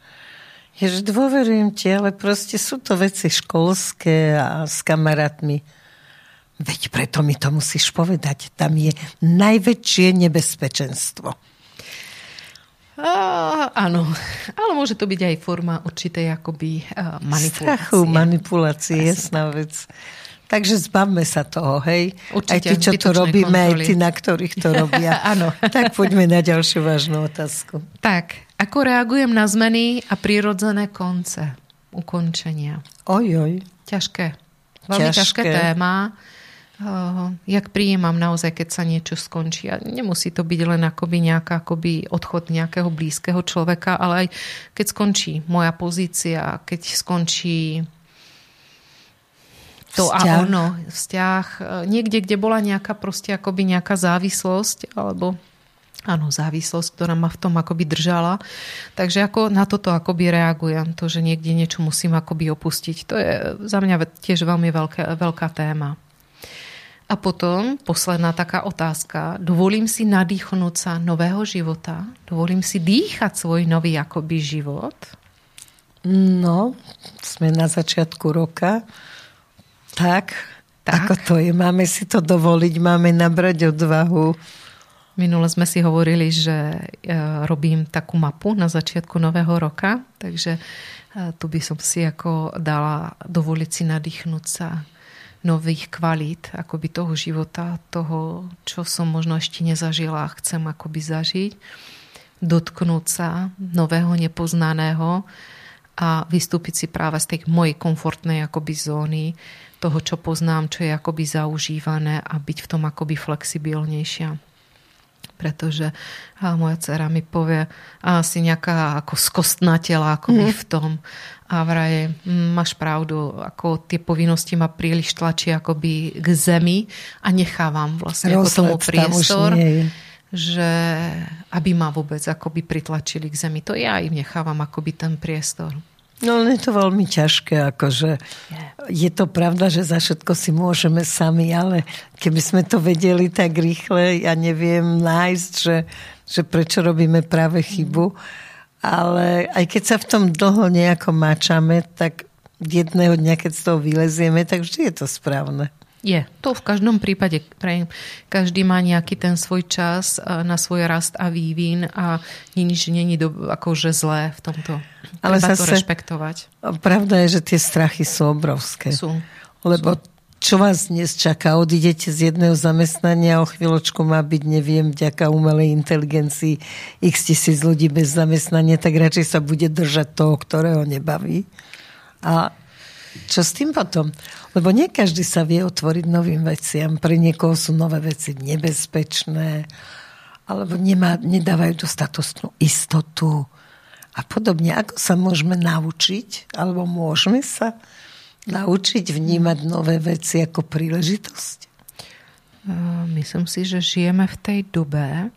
Je, že dôverujem ti, ale proste sú to veci školské a s kamarátmi. Veď preto mi to musíš povedať. Tam je najväčšie nebezpečenstvo. A, áno, ale môže to byť aj forma určitej akoby manipulácie. Strachu, manipulácie, jasná vec. Takže zbavme sa toho, hej? Určite, aj tí, čo to robíme, kontroly. aj tí, na ktorých to robia. Áno. tak poďme na ďalšiu vážnu otázku. Tak, ako reagujem na zmeny a prirodzené konce ukončenia? Oj, oj. Ťažké. Veľmi ťažké, ťažké téma. Uh, jak prijímam naozaj, keď sa niečo skončí. A nemusí to byť len akoby nejaká akoby odchod nejakého blízkeho človeka, ale aj keď skončí moja pozícia, keď skončí to vzťah. a ono, vzťah, e, niekde, kde bola nejaká proste akoby nejaká závislosť, alebo áno, závislosť, ktorá ma v tom akoby držala. Takže ako na toto akoby reagujem, to, že niekde niečo musím akoby opustiť. To je za mňa tiež veľmi veľká, veľká téma. A potom posledná taká otázka. Dovolím si nadýchnuť sa nového života? Dovolím si dýchať svoj nový akoby život? No, sme na začiatku roka. Tak, tak, ako to je. Máme si to dovoliť, máme nabrať odvahu. Minule sme si hovorili, že e, robím takú mapu na začiatku nového roka, takže e, tu by som si ako dala dovoliť si nadýchnuť sa nových kvalít akoby toho života, toho, čo som možno ešte nezažila a chcem akoby zažiť. Dotknúť sa nového nepoznaného a vystúpiť si práve z tej mojej komfortnej akoby zóny, toho, čo poznám, čo je akoby zaužívané a byť v tom akoby flexibilnejšia pretože a moja dcera mi povie, a si nejaká ako skostnatela akoby mm. v tom. A vraje, máš pravdu, ako tie povinnosti ma príliš tlačí akoby k zemi a nechávam vlastne ako tomu priestor že aby ma vôbec akoby pritlačili k zemi. To ja im nechávam akoby ten priestor. No ale je to veľmi ťažké, akože je to pravda, že za všetko si môžeme sami, ale keby sme to vedeli tak rýchle, ja neviem nájsť, že, že prečo robíme práve chybu. Ale aj keď sa v tom dlho nejako mačame, tak jedného dňa, keď z toho vylezieme, tak vždy je to správne. Je. To v každom prípade. Každý má nejaký ten svoj čas na svoj rast a vývin a nič není akože zlé v tomto. Ale Treba zase, to rešpektovať. Pravda je, že tie strachy sú obrovské. Sú. Lebo sú. čo vás dnes čaká? Odídete z jedného zamestnania, o chvíľočku má byť, neviem, vďaka umelej inteligencii x tisíc ľudí bez zamestnania, tak radšej sa bude držať toho, ktorého nebaví. A čo s tým potom? Lebo nie každý sa vie otvoriť novým veciam. Pre niekoho sú nové veci nebezpečné, alebo nemá, nedávajú dostatočnú istotu a podobne. Ako sa môžeme naučiť, alebo môžeme sa naučiť vnímať nové veci ako príležitosť? Myslím si, že žijeme v tej dobe,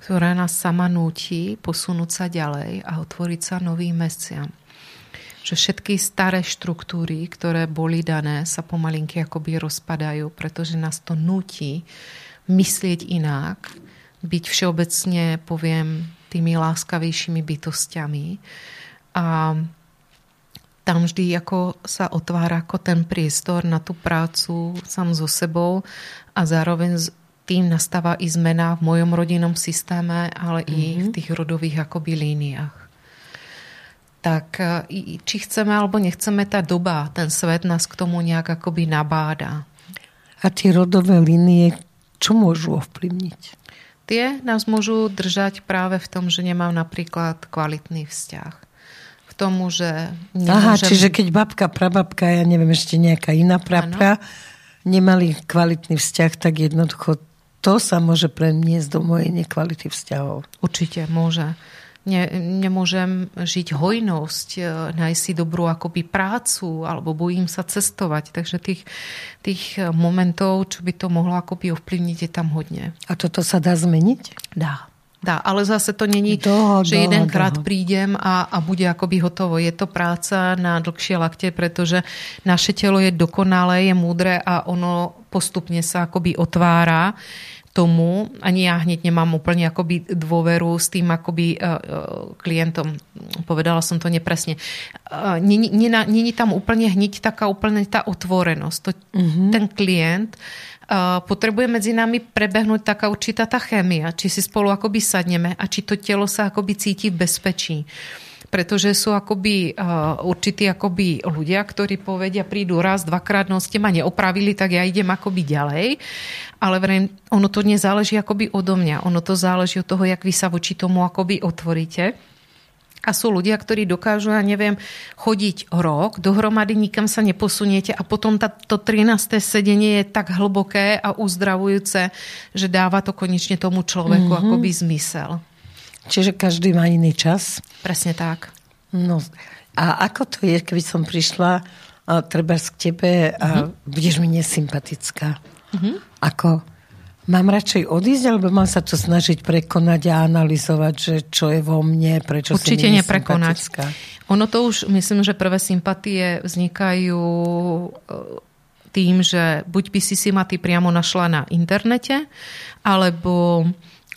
ktorá nás sama núti posunúť sa ďalej a otvoriť sa novým mesiam že všetky staré štruktúry, ktoré boli dané, sa pomalinky akoby rozpadajú, pretože nás to nutí myslieť inak, byť všeobecne, poviem, tými láskavejšími bytostiami. A tam vždy ako sa otvára ako ten priestor na tú prácu sám so sebou a zároveň tým nastáva i zmena v mojom rodinnom systéme, ale mm-hmm. i v mhm. tých rodových akoby líniách tak e, či chceme alebo nechceme, tá doba, ten svet nás k tomu nejak akoby nabáda. A tie rodové línie, čo môžu ovplyvniť? Tie nás môžu držať práve v tom, že nemám napríklad kvalitný vzťah. V tomu, že nemôžem... Aha, čiže keď babka, prababka, ja neviem, ešte nejaká iná prapra, nemali kvalitný vzťah, tak jednoducho to sa môže premiesť do mojej nekvality vzťahov. Určite môže ne, nemôžem žiť hojnosť, e, nájsť si dobrú akoby prácu, alebo bojím sa cestovať. Takže tých, tých momentov, čo by to mohlo akoby ovplyvniť, je tam hodne. A toto sa dá zmeniť? Dá. Dá, ale zase to není, do, že jedenkrát do. prídem a, a bude akoby hotovo. Je to práca na dlhšie lakte, pretože naše telo je dokonalé, je múdre a ono postupne sa akoby otvára tomu, ani ja hneď nemám úplne akoby dôveru s tým akoby uh, klientom. Povedala som to nepresne. Uh, Není tam úplne hneď taká úplne tá otvorenosť. To, uh-huh. Ten klient potrebuje medzi nami prebehnúť taká určitá tá chémia, či si spolu akoby sadneme a či to telo sa akoby cíti v bezpečí. Uh, pretože sú akoby uh, určití akoby ľudia, ktorí povedia, prídu raz, dvakrát, no ste ma neopravili, tak ja idem akoby ďalej. Ale vrejme, ono to nezáleží akoby odo mňa. Ono to záleží od toho, jak vy sa voči tomu akoby otvoríte. A sú ľudia, ktorí dokážu, ja neviem, chodiť rok, dohromady nikam sa neposuniete a potom tá, to 13. sedenie je tak hlboké a uzdravujúce, že dáva to konečne tomu človeku mm-hmm. akoby zmysel. Čiže každý má iný čas. Presne tak. No, a ako to je, keby som prišla a treba k tebe a uh-huh. budeš mi nesympatická? Uh-huh. Ako? Mám radšej odísť, alebo mám sa to snažiť prekonať a analyzovať, že čo je vo mne, prečo Určite som neprekonať. Ono to už, myslím, že prvé sympatie vznikajú tým, že buď by si si ma ty priamo našla na internete, alebo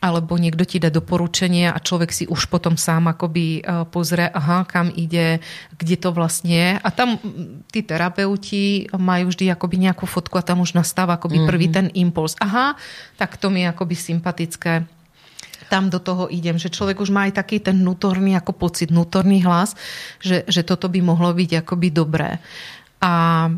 alebo niekto ti dá doporučenie a človek si už potom sám akoby e, pozrie, aha, kam ide, kde to vlastne je. A tam tí terapeuti majú vždy akoby nejakú fotku a tam už nastáva akoby mm-hmm. prvý ten impuls. Aha, tak to mi je akoby sympatické tam do toho idem, že človek už má aj taký ten vnútorný ako pocit, vnútorný hlas, že, že toto by mohlo byť akoby dobré. A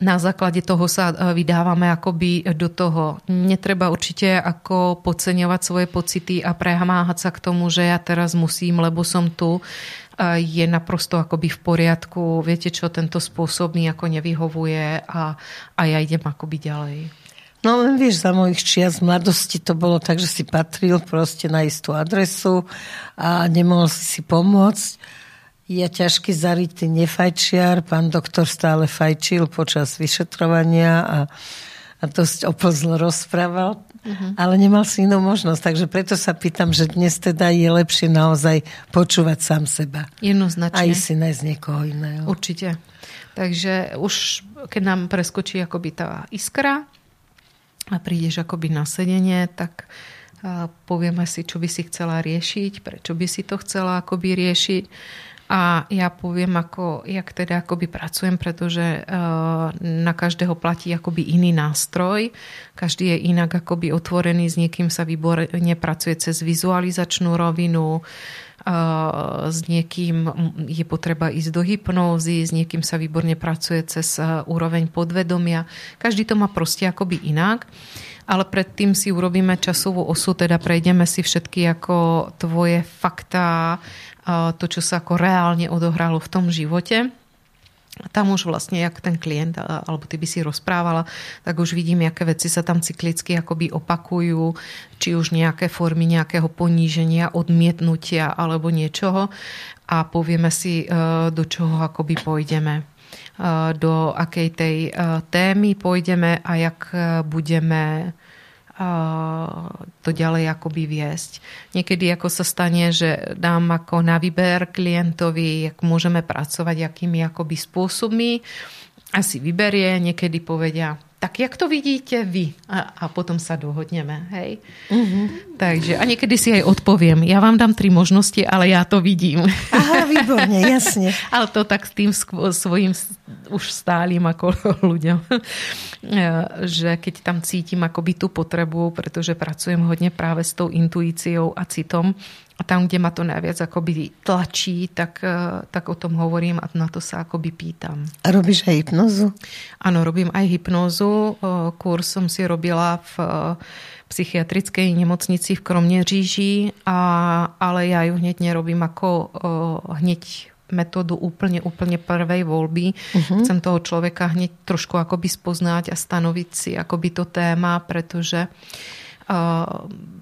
na základe toho sa e, vydávame akoby do toho. Netreba určite ako podceňovať svoje pocity a prehámáhať sa k tomu, že ja teraz musím, lebo som tu. E, je naprosto akoby v poriadku. Viete čo, tento spôsob mi ako nevyhovuje a, a ja idem akoby ďalej. No len vieš, za mojich čias mladosti to bolo tak, že si patril proste na istú adresu a nemohol si si pomôcť ja ťažký zarytý nefajčiar, pán doktor stále fajčil počas vyšetrovania a, a dosť oplzlo rozprával, uh-huh. ale nemal si inú možnosť. Takže preto sa pýtam, že dnes teda je lepšie naozaj počúvať sám seba. Jednoznačne. A si nájsť niekoho iného. Určite. Takže už keď nám preskočí akoby tá iskra a prídeš akoby na sedenie, tak povieme si, čo by si chcela riešiť, prečo by si to chcela akoby riešiť a ja poviem, ako, jak teda akoby pracujem, pretože uh, na každého platí akoby iný nástroj. Každý je inak akoby otvorený, s niekým sa výborne pracuje cez vizualizačnú rovinu, Uh, s niekým je potreba ísť do hypnózy, s niekým sa výborne pracuje cez uh, úroveň podvedomia. Každý to má proste akoby inak. Ale predtým si urobíme časovú osu, teda prejdeme si všetky ako tvoje fakta, to, čo sa ako reálne odohralo v tom živote. Tam už vlastne, jak ten klient, alebo ty by si rozprávala, tak už vidím, aké veci sa tam cyklicky akoby opakujú, či už nejaké formy nejakého poníženia, odmietnutia alebo niečoho a povieme si, e, do čoho akoby pôjdeme e, do akej tej e, témy pôjdeme a jak budeme to ďalej akoby viesť. Niekedy ako sa stane, že dám ako na výber klientovi, jak môžeme pracovať, akými akoby spôsobmi a vyberie, niekedy povedia, tak jak to vidíte vy? A, a potom sa dohodneme, hej? Uh-huh. Takže, a niekedy si aj odpoviem. Ja vám dám tri možnosti, ale ja to vidím. Aha, výborne, jasne. ale to tak s tým svojim už stálym ako ľuďom. že keď tam cítim akoby tú potrebu, pretože pracujem hodne práve s tou intuíciou a citom, a tam, kde ma to najviac akoby tlačí, tak, e, tak o tom hovorím a na to sa akoby pýtam. A robíš aj hypnozu? Áno, robím aj hypnozu. E, Kurs som si robila v e, psychiatrickej nemocnici v Kromneříži, a, ale ja ju hneď nerobím ako hneď metódu úplne, úplne prvej voľby. Uh-huh. Chcem toho človeka hneď trošku akoby spoznať a stanoviť si akoby to téma, pretože uh,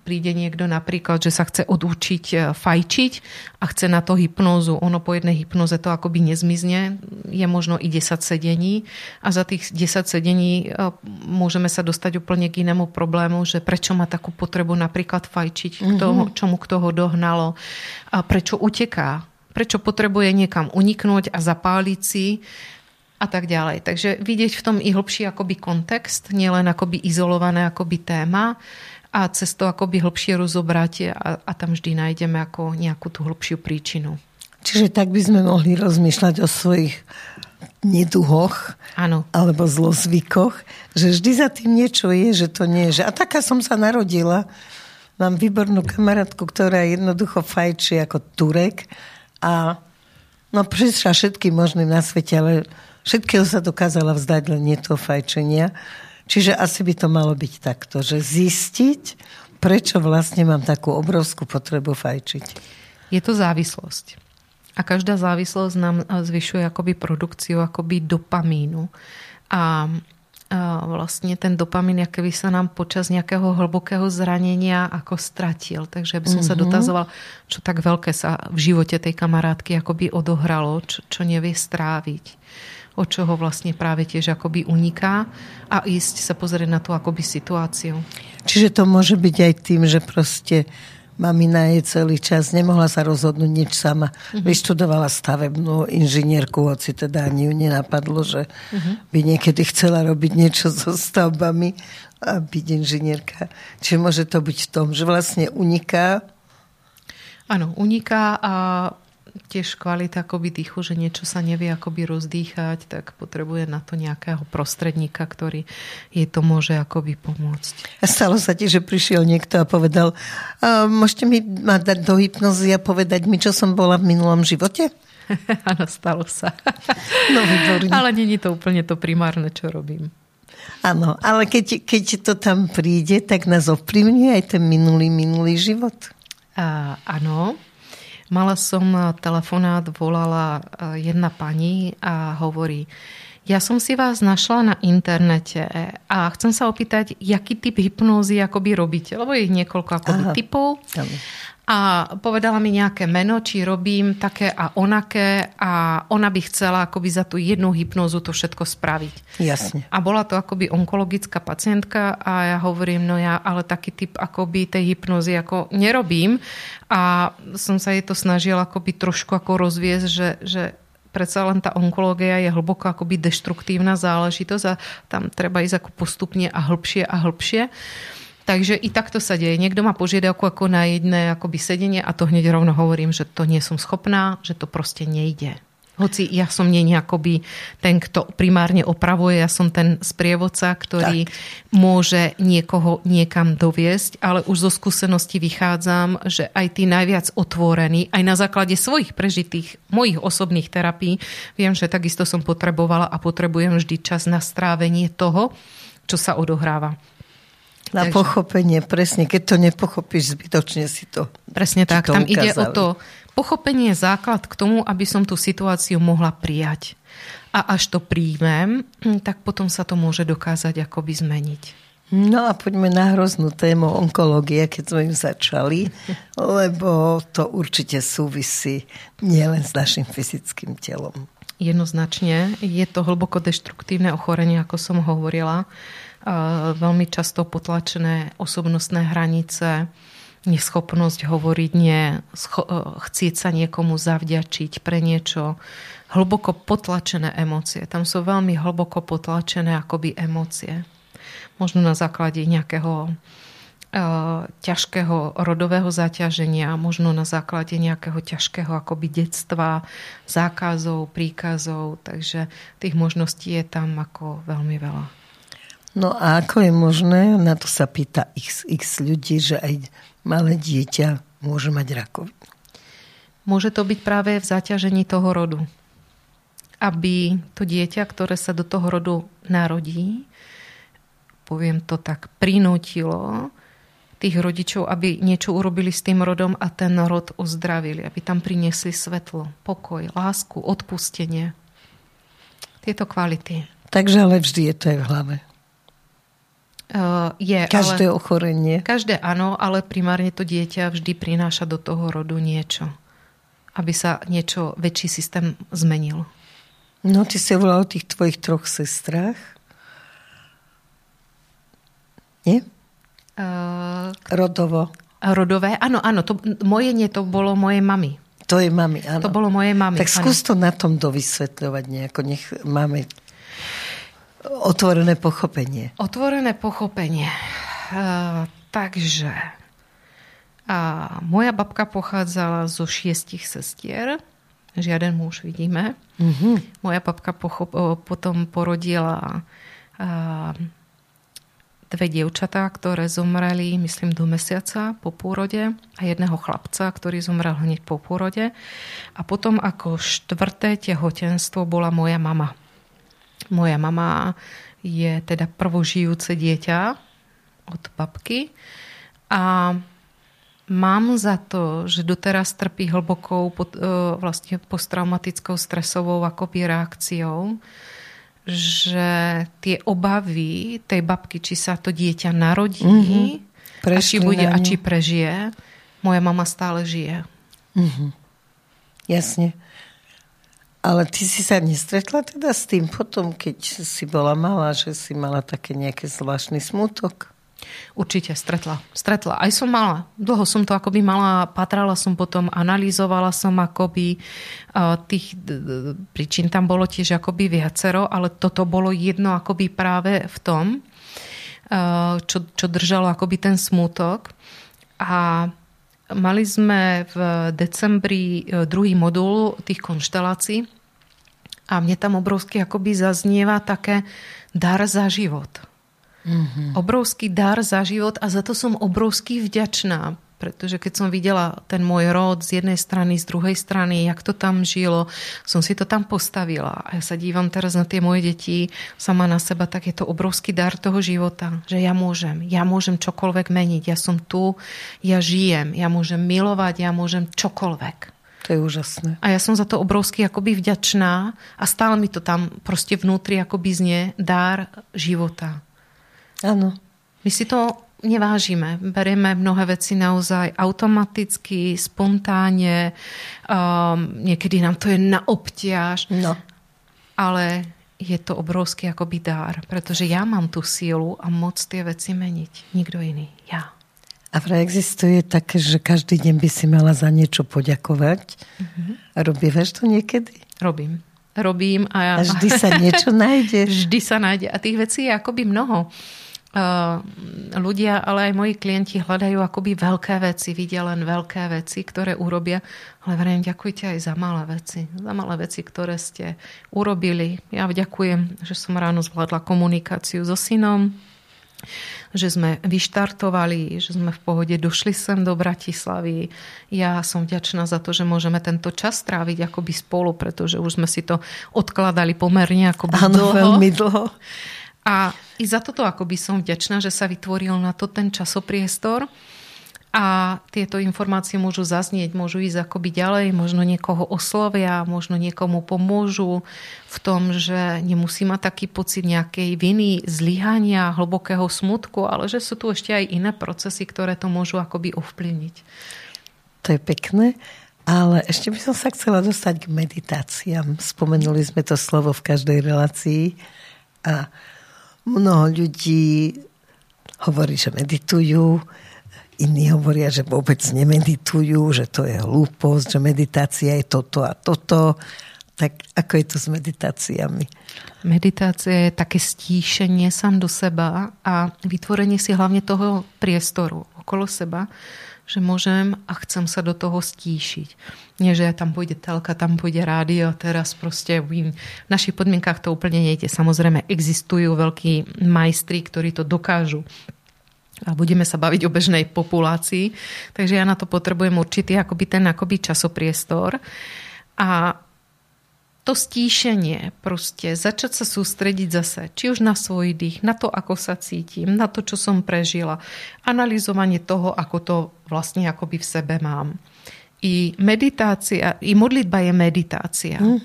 príde niekto napríklad, že sa chce odúčiť e, fajčiť a chce na to hypnózu. Ono po jednej hypnoze to akoby nezmizne. Je možno i 10 sedení a za tých 10 sedení e, môžeme sa dostať úplne k inému problému, že prečo má takú potrebu napríklad fajčiť, mm-hmm. čomu kto ho dohnalo, a prečo uteká, prečo potrebuje niekam uniknúť a zapáliť si a tak ďalej. Takže vidieť v tom i hlbší akoby kontext, nielen akoby izolované akoby téma a cez to akoby hlbšie rozobrať a, a tam vždy nájdeme ako nejakú tú hlbšiu príčinu. Čiže tak by sme mohli rozmýšľať o svojich neduhoch ano. alebo zlozvykoch, že vždy za tým niečo je, že to nie je. Že... A taká som sa narodila. Mám výbornú kamarátku, ktorá jednoducho fajčí ako Turek a no prišla všetkým možným na svete, ale všetkého sa dokázala vzdať, len nie toho fajčenia. Čiže asi by to malo byť takto, že zistiť, prečo vlastne mám takú obrovskú potrebu fajčiť. Je to závislosť. A každá závislosť nám zvyšuje akoby produkciu akoby dopamínu. A vlastne ten dopamín, keby sa nám počas nejakého hlbokého zranenia ako stratil. Takže by som mm-hmm. sa mhm. dotazoval, čo tak veľké sa v živote tej kamarátky akoby odohralo, čo, čo nevie stráviť od čoho vlastne práve tiež akoby uniká a ísť sa pozrieť na tú akoby situáciu. Čiže to môže byť aj tým, že proste mamina je celý čas, nemohla sa rozhodnúť nič sama. Uh-huh. Vyštudovala stavebnú inžinierku, hoci teda ani ju nenapadlo, že uh-huh. by niekedy chcela robiť niečo so stavbami a byť inžinierka. Čiže môže to byť v tom, že vlastne uniká. Áno, uniká a tiež kvalita akoby dýchu, že niečo sa nevie akoby rozdýchať, tak potrebuje na to nejakého prostredníka, ktorý jej to môže akoby pomôcť. A stalo sa ti, že prišiel niekto a povedal, a môžete mi ma dať do hypnozy a povedať mi, čo som bola v minulom živote? Áno, stalo sa. No. Ale není to úplne to primárne, čo robím. Áno, ale keď, keď to tam príde, tak nás ovplyvňuje aj ten minulý, minulý život. A, áno, Mala som telefonát, volala eh, jedna pani a hovorí, ja som si vás našla na internete a chcem sa opýtať, jaký typ hypnózy akoby robíte, lebo je niekoľko akoby Aha. typov. Aha a povedala mi nejaké meno, či robím také a onaké a ona by chcela akoby za tú jednu hypnózu to všetko spraviť. Jasne. A bola to akoby onkologická pacientka a ja hovorím, no ja ale taký typ akoby tej hypnózy ako nerobím a som sa jej to snažila akoby trošku ako rozviesť, že, že predsa len tá onkológia je hlboko akoby deštruktívna záležitosť a tam treba ísť ako postupne a hĺbšie a hĺbšie. Takže i takto sa deje. Niekto má požiadavku ako na jedné akoby sedenie a to hneď rovno hovorím, že to nie som schopná, že to proste nejde. Hoci ja som nie akoby ten, kto primárne opravuje, ja som ten sprievodca, ktorý tak. môže niekoho niekam doviesť, ale už zo skúsenosti vychádzam, že aj tí najviac otvorení, aj na základe svojich prežitých, mojich osobných terapií, viem, že takisto som potrebovala a potrebujem vždy čas na strávenie toho, čo sa odohráva. Na Takže... pochopenie, presne. Keď to nepochopíš, zbytočne si to Presne tak. To Tam ukázali. ide o to, pochopenie je základ k tomu, aby som tú situáciu mohla prijať. A až to príjmem, tak potom sa to môže dokázať akoby zmeniť. No a poďme na hroznú tému onkológie, keď sme ju začali, lebo to určite súvisí nielen s našim fyzickým telom. Jednoznačne. Je to hlboko deštruktívne ochorenie, ako som hovorila veľmi často potlačené osobnostné hranice, neschopnosť hovoriť nie, scho- chcieť sa niekomu zavďačiť pre niečo, hlboko potlačené emócie. Tam sú veľmi hlboko potlačené akoby emócie. Možno na základe nejakého ťažkého rodového zaťaženia, možno na základe nejakého ťažkého akoby detstva, zákazov, príkazov, takže tých možností je tam ako veľmi veľa. No a ako je možné, na to sa pýta x, x ľudí, že aj malé dieťa môže mať rakovinu? Môže to byť práve v zaťažení toho rodu. Aby to dieťa, ktoré sa do toho rodu narodí, poviem to tak, prinútilo tých rodičov, aby niečo urobili s tým rodom a ten rod uzdravili, aby tam priniesli svetlo, pokoj, lásku, odpustenie. Tieto kvality. Takže ale vždy je to aj v hlave. Uh, je, každé ale, ochorenie. Každé áno, ale primárne to dieťa vždy prináša do toho rodu niečo. Aby sa niečo, väčší systém zmenil. No, ty si volal o tých tvojich troch sestrách. Nie? Uh, Rodovo. Rodové? Áno, áno. To, moje nie, to bolo moje mamy. To je mami, áno. To bolo moje mamy. Tak skús to na tom dovysvetľovať nejako. Nech máme Otvorené pochopenie. Otvorené pochopenie. Uh, takže a moja babka pochádzala zo šiestich sestier. Žiaden muž vidíme. Mm-hmm. Moja babka pochop, potom porodila uh, dve dievčatá, ktoré zomreli, myslím, do mesiaca po pôrode a jedného chlapca, ktorý zomrel hneď po pôrode. A potom ako štvrté tehotenstvo bola moja mama. Moja mama je teda prvožijúce dieťa od babky a mám za to, že doteraz trpí hlbokou pod, e, vlastne posttraumatickou stresovou akoby reakciou, že tie obavy tej babky, či sa to dieťa narodí mm-hmm. a či bude a či prežije, moja mama stále žije. Mm-hmm. Jasne. Ale ty si sa nestretla teda s tým potom, keď si bola malá, že si mala také nejaký zvláštny smutok? Určite, stretla. Stretla. Aj som mala. Dlho som to akoby mala, patrala som potom, analyzovala som akoby tých príčin tam bolo tiež akoby viacero, ale toto bolo jedno akoby práve v tom, čo, čo držalo akoby ten smútok. A mali sme v decembri uh, druhý modul tých konštelácií a mne tam obrovsky akoby zaznieva také dar za život. Mm-hmm. Obrovský dar za život a za to som obrovsky vďačná, pretože keď som videla ten môj rod z jednej strany, z druhej strany, jak to tam žilo, som si to tam postavila. A ja sa dívam teraz na tie moje deti, sama na seba, tak je to obrovský dar toho života, že ja môžem, ja môžem čokoľvek meniť, ja som tu, ja žijem, ja môžem milovať, ja môžem čokoľvek. To je úžasné. A ja som za to obrovsky akoby vďačná a stále mi to tam proste vnútri akoby znie dar života. Áno. My si to nevážime. Berieme mnohé veci naozaj automaticky, spontánne. Um, niekedy nám to je na obťaž. No. Ale je to obrovský akoby dár, pretože ja mám tú sílu a moc tie veci meniť. Nikto iný. Ja. A vraj existuje také, že každý deň by si mala za niečo poďakovať. Mm-hmm. Robíš to niekedy? Robím. Robím a, a vždy sa niečo nájde. vždy sa nájde. A tých vecí je akoby mnoho. Uh, ľudia, ale aj moji klienti hľadajú akoby veľké veci, vidia len veľké veci, ktoré urobia, ale verejme, ďakujte aj za malé veci, za malé veci, ktoré ste urobili. Ja ďakujem, že som ráno zvládla komunikáciu so synom, že sme vyštartovali, že sme v pohode došli sem do Bratislavy. Ja som vďačná za to, že môžeme tento čas tráviť akoby spolu, pretože už sme si to odkladali pomerne akoby Áno, dlho. veľmi dlho. A i za toto akoby som vďačná, že sa vytvoril na to ten časopriestor. A tieto informácie môžu zaznieť, môžu ísť akoby ďalej, možno niekoho oslovia, možno niekomu pomôžu v tom, že nemusí mať taký pocit nejakej viny, zlyhania, hlbokého smutku, ale že sú tu ešte aj iné procesy, ktoré to môžu akoby ovplyvniť. To je pekné. Ale ešte by som sa chcela dostať k meditáciám. Spomenuli sme to slovo v každej relácii a mnoho ľudí hovorí, že meditujú, iní hovoria, že vôbec nemeditujú, že to je hlúposť, že meditácia je toto a toto. Tak ako je to s meditáciami? Meditácia je také stíšenie sám do seba a vytvorenie si hlavne toho priestoru okolo seba, že môžem a chcem sa do toho stíšiť. Nie, že tam pôjde telka, tam pôjde rádio, teraz proste v našich podmienkách to úplne nejde. Samozrejme, existujú veľkí majstri, ktorí to dokážu a budeme sa baviť o bežnej populácii. Takže ja na to potrebujem určitý akoby ten akoby časopriestor. A to stíšenie, proste začať sa sústrediť zase, či už na svoj dých, na to, ako sa cítim, na to, čo som prežila, analyzovanie toho, ako to vlastne akoby v sebe mám. I meditácia, i modlitba je meditácia. Mm.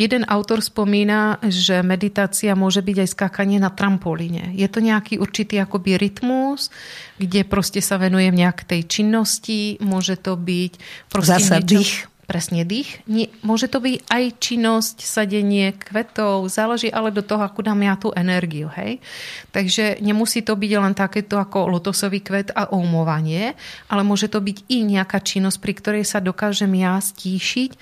Jeden autor spomína, že meditácia môže byť aj skákanie na trampolíne. Je to nejaký určitý akoby rytmus, kde proste sa venujem nejak tej činnosti, môže to byť proste Zasa niečo... dých presne dých. Nie, môže to byť aj činnosť, sadenie kvetov, záleží ale do toho, ako dám ja tú energiu. Hej? Takže nemusí to byť len takéto ako lotosový kvet a oumovanie, ale môže to byť i nejaká činnosť, pri ktorej sa dokážem ja stíšiť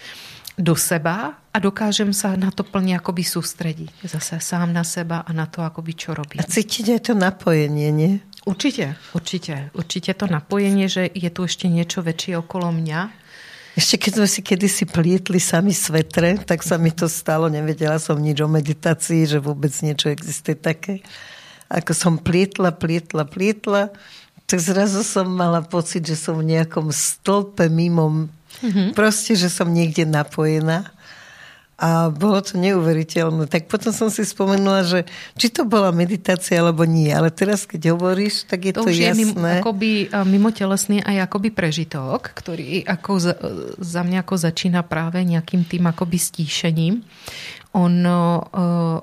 do seba a dokážem sa na to plne akoby sústrediť. Zase sám na seba a na to, akoby čo robím. A cítiť aj to napojenie, nie? Určite, určite. Určite to napojenie, že je tu ešte niečo väčšie okolo mňa ešte keď sme si kedysi plietli sami svetre, tak sa mi to stalo, nevedela som nič o meditácii, že vôbec niečo existuje také. Ako som plietla, plietla, plietla, tak zrazu som mala pocit, že som v nejakom stĺpe mimo, mm-hmm. proste, že som niekde napojená. A bolo to neuveriteľné. Tak potom som si spomenula, že či to bola meditácia alebo nie. Ale teraz, keď hovoríš, tak je to, to už jasné. je mimo, akoby mimotelesný aj akoby prežitok, ktorý ako za, za mňa ako začína práve nejakým tým akoby stíšením. On,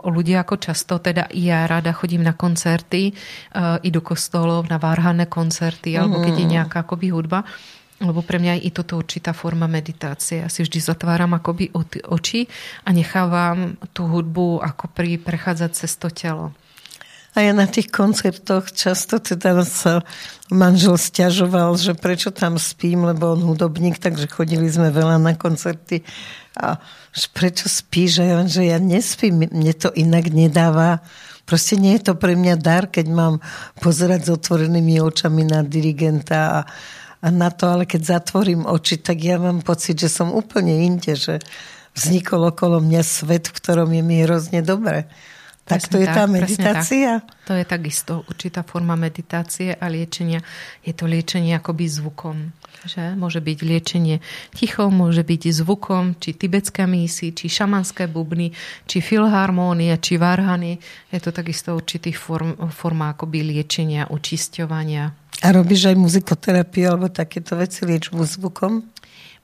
ľudia ako často, teda ja rada chodím na koncerty, i do kostolov, na várhané koncerty, alebo keď je nejaká akoby hudba lebo pre mňa je toto určitá forma meditácie. Ja si vždy zatváram akoby oči a nechávam tú hudbu ako pri prechádzať cez to telo. A ja na tých koncertoch často teda sa manžel stiažoval, že prečo tam spím, lebo on hudobník, takže chodili sme veľa na koncerty. A prečo spíš? A ja, že ja nespím, mne to inak nedáva. Proste nie je to pre mňa dar, keď mám pozerať s otvorenými očami na dirigenta a, a na to, ale keď zatvorím oči, tak ja mám pocit, že som úplne inde, že vznikol okolo mňa svet, v ktorom je mi hrozne dobre. Tak presne to je tak, tá meditácia? To je takisto určitá forma meditácie a liečenia. Je to liečenie akoby zvukom. Že? Môže byť liečenie tichom, môže byť zvukom, či tibetská mísi, či šamanské bubny, či filharmónia, či varhany. Je to takisto určitý form, forma akoby liečenia, učisťovania. A robíš aj muzikoterapiu alebo takéto veci liečbu zvukom?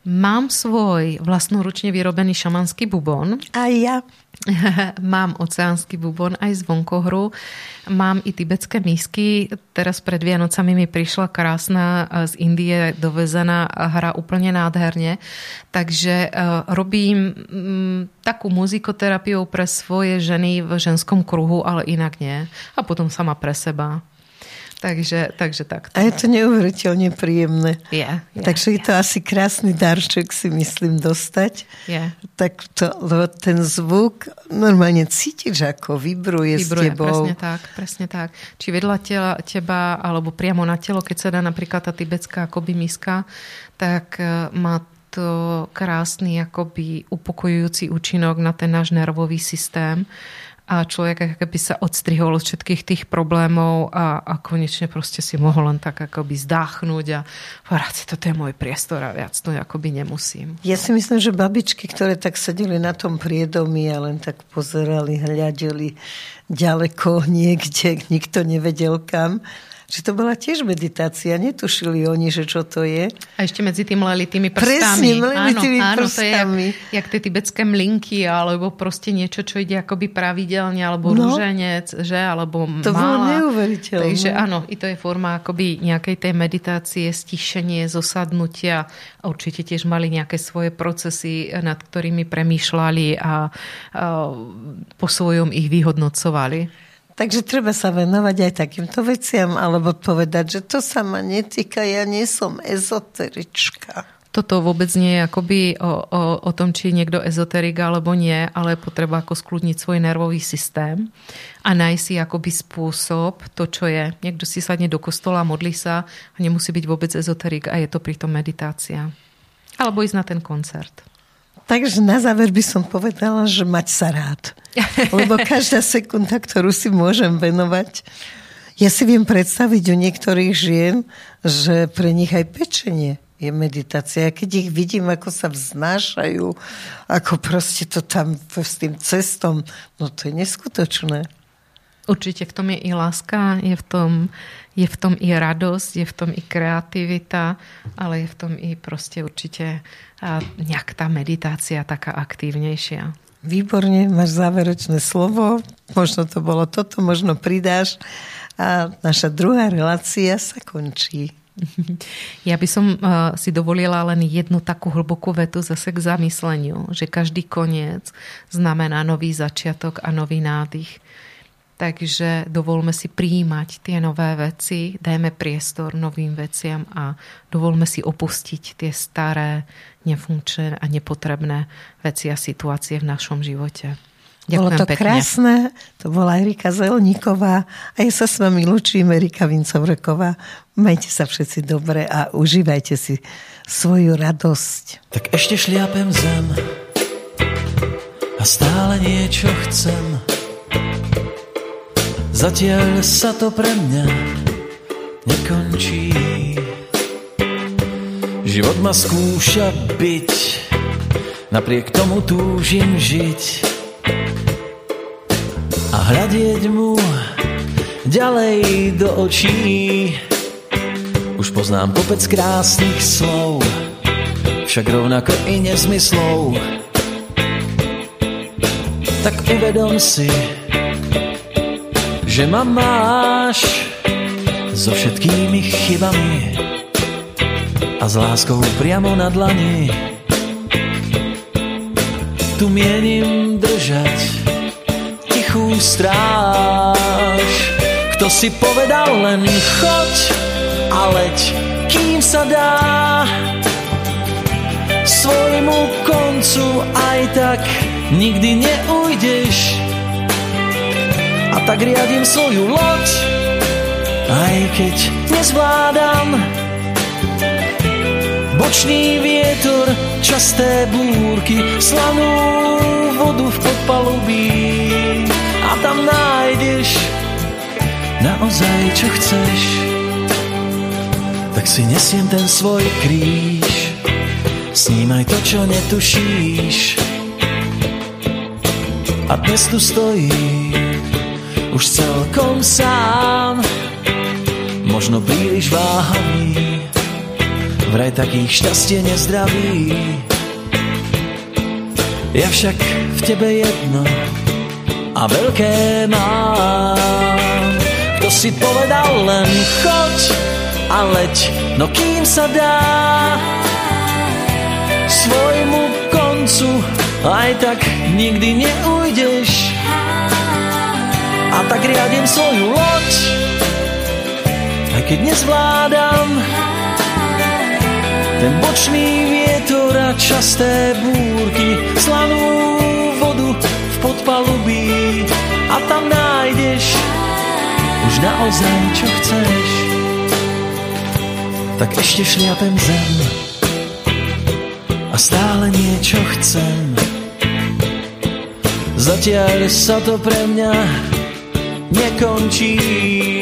Mám svoj vlastnoručne vyrobený šamanský bubon. A ja. Mám oceánsky bubon aj z vonkohru. Mám i tibetské mísky. Teraz pred Vianocami mi prišla krásna z Indie dovezená hra úplne nádherne. Takže uh, robím um, takú muzikoterapiu pre svoje ženy v ženskom kruhu, ale inak nie. A potom sama pre seba. Takže, takže tak. A je to neuveriteľne príjemné. Je. Yeah, yeah, Takže yeah. je to asi krásny darček, si myslím, dostať. Yeah. Tak to, ten zvuk normálne cítiš, ako vibruje, vibruje s tebou. Presne tak, presne tak. Či vedľa tela, teba, alebo priamo na telo, keď sa dá napríklad tá tibetská akoby miska, tak e, má to krásny akoby upokojujúci účinok na ten náš nervový systém a človek keby sa odstrihol od všetkých tých problémov a, a konečne proste si mohol len tak akoby zdáchnuť a povedať si, toto je môj priestor a viac to akoby nemusím. Ja si myslím, že babičky, ktoré tak sedeli na tom priedomí a len tak pozerali, hľadeli ďaleko niekde, nikto nevedel kam, že to bola tiež meditácia. Netušili oni, že čo to je. A ešte medzi tým leli tými prstami. Presne, leli tými áno, prstami. to je jak, jak tie tibetské mlinky, alebo proste niečo, čo ide akoby pravidelne, alebo no, rúženec, že, alebo To mála. bolo neuveriteľné. Takže áno, i to je forma akoby nejakej tej meditácie, stišenie, zosadnutia. Určite tiež mali nejaké svoje procesy, nad ktorými premýšľali a, a po svojom ich vyhodnocovali. Takže treba sa venovať aj takýmto veciam, alebo povedať, že to sa ma netýka, ja nie som ezoterička. Toto vôbec nie je akoby o, o, o tom, či je niekto ezoterik alebo nie, ale potreba ako skľudniť svoj nervový systém a nájsť si akoby spôsob, to čo je. Niekto si sadne do kostola, modlí sa a nemusí byť vôbec ezoterik a je to pritom meditácia. Alebo ísť na ten koncert. Takže na záver by som povedala, že mať sa rád. Lebo každá sekunda, ktorú si môžem venovať, ja si viem predstaviť u niektorých žien, že pre nich aj pečenie je meditácia. Keď ich vidím, ako sa vznášajú, ako proste to tam s tým cestom, no to je neskutočné. Určite v tom je i láska, je v tom, je v tom i radosť, je v tom i kreativita, ale je v tom i proste určite nejak tá meditácia taká aktívnejšia. Výborne, máš záverečné slovo. Možno to bolo toto, možno pridáš. A naša druhá relácia sa končí. Ja by som si dovolila len jednu takú hlbokú vetu zase k zamysleniu, že každý koniec znamená nový začiatok a nový nádych. Takže dovolme si príjmať tie nové veci, dajme priestor novým veciam a dovolme si opustiť tie staré, nefunkčné a nepotrebné veci a situácie v našom živote. Ďakujem Bolo to pekne. krásne, to bola Erika Zelníková a ja sa s vami lučím, Erika Vincovreková. Majte sa všetci dobre a užívajte si svoju radosť. Tak ešte šliapem zem a stále niečo chcem Zatiaľ sa to pre mňa nekončí. Život ma skúša byť, napriek tomu túžim žiť. A hľadieť mu ďalej do očí. Už poznám kopec krásnych slov, však rovnako i nezmyslov. Tak uvedom si, že ma máš so všetkými chybami a s láskou priamo na dlani. Tu mienim držať tichú stráž. Si povedal len choď a leď, kým sa dá. Svojmu koncu aj tak nikdy neujdeš a tak riadím svoju loď aj keď nezvládam. Bočný vietor, časté búrky slanú vodu v podpalubí. A tam nájdeš naozaj čo chceš. Tak si nesiem ten svoj kríž. Snímaj to, čo netušíš. A dnes tu stojí Už celkom sám. Možno príliš váhavý Vraj takých šťastie nezdraví Ja však v tebe jedno A veľké mám. Kto si povedal len choď a leď No kým sa dá? Svojmu koncu aj tak nikdy neujdeš tak riadím svoju loď aj keď nezvládam ten bočný vietor a časté búrky slanú vodu v podpalubí a tam nájdeš už naozaj čo chceš tak ešte šliapem zem a stále niečo chcem. Zatiaľ sa to pre mňa nekončí.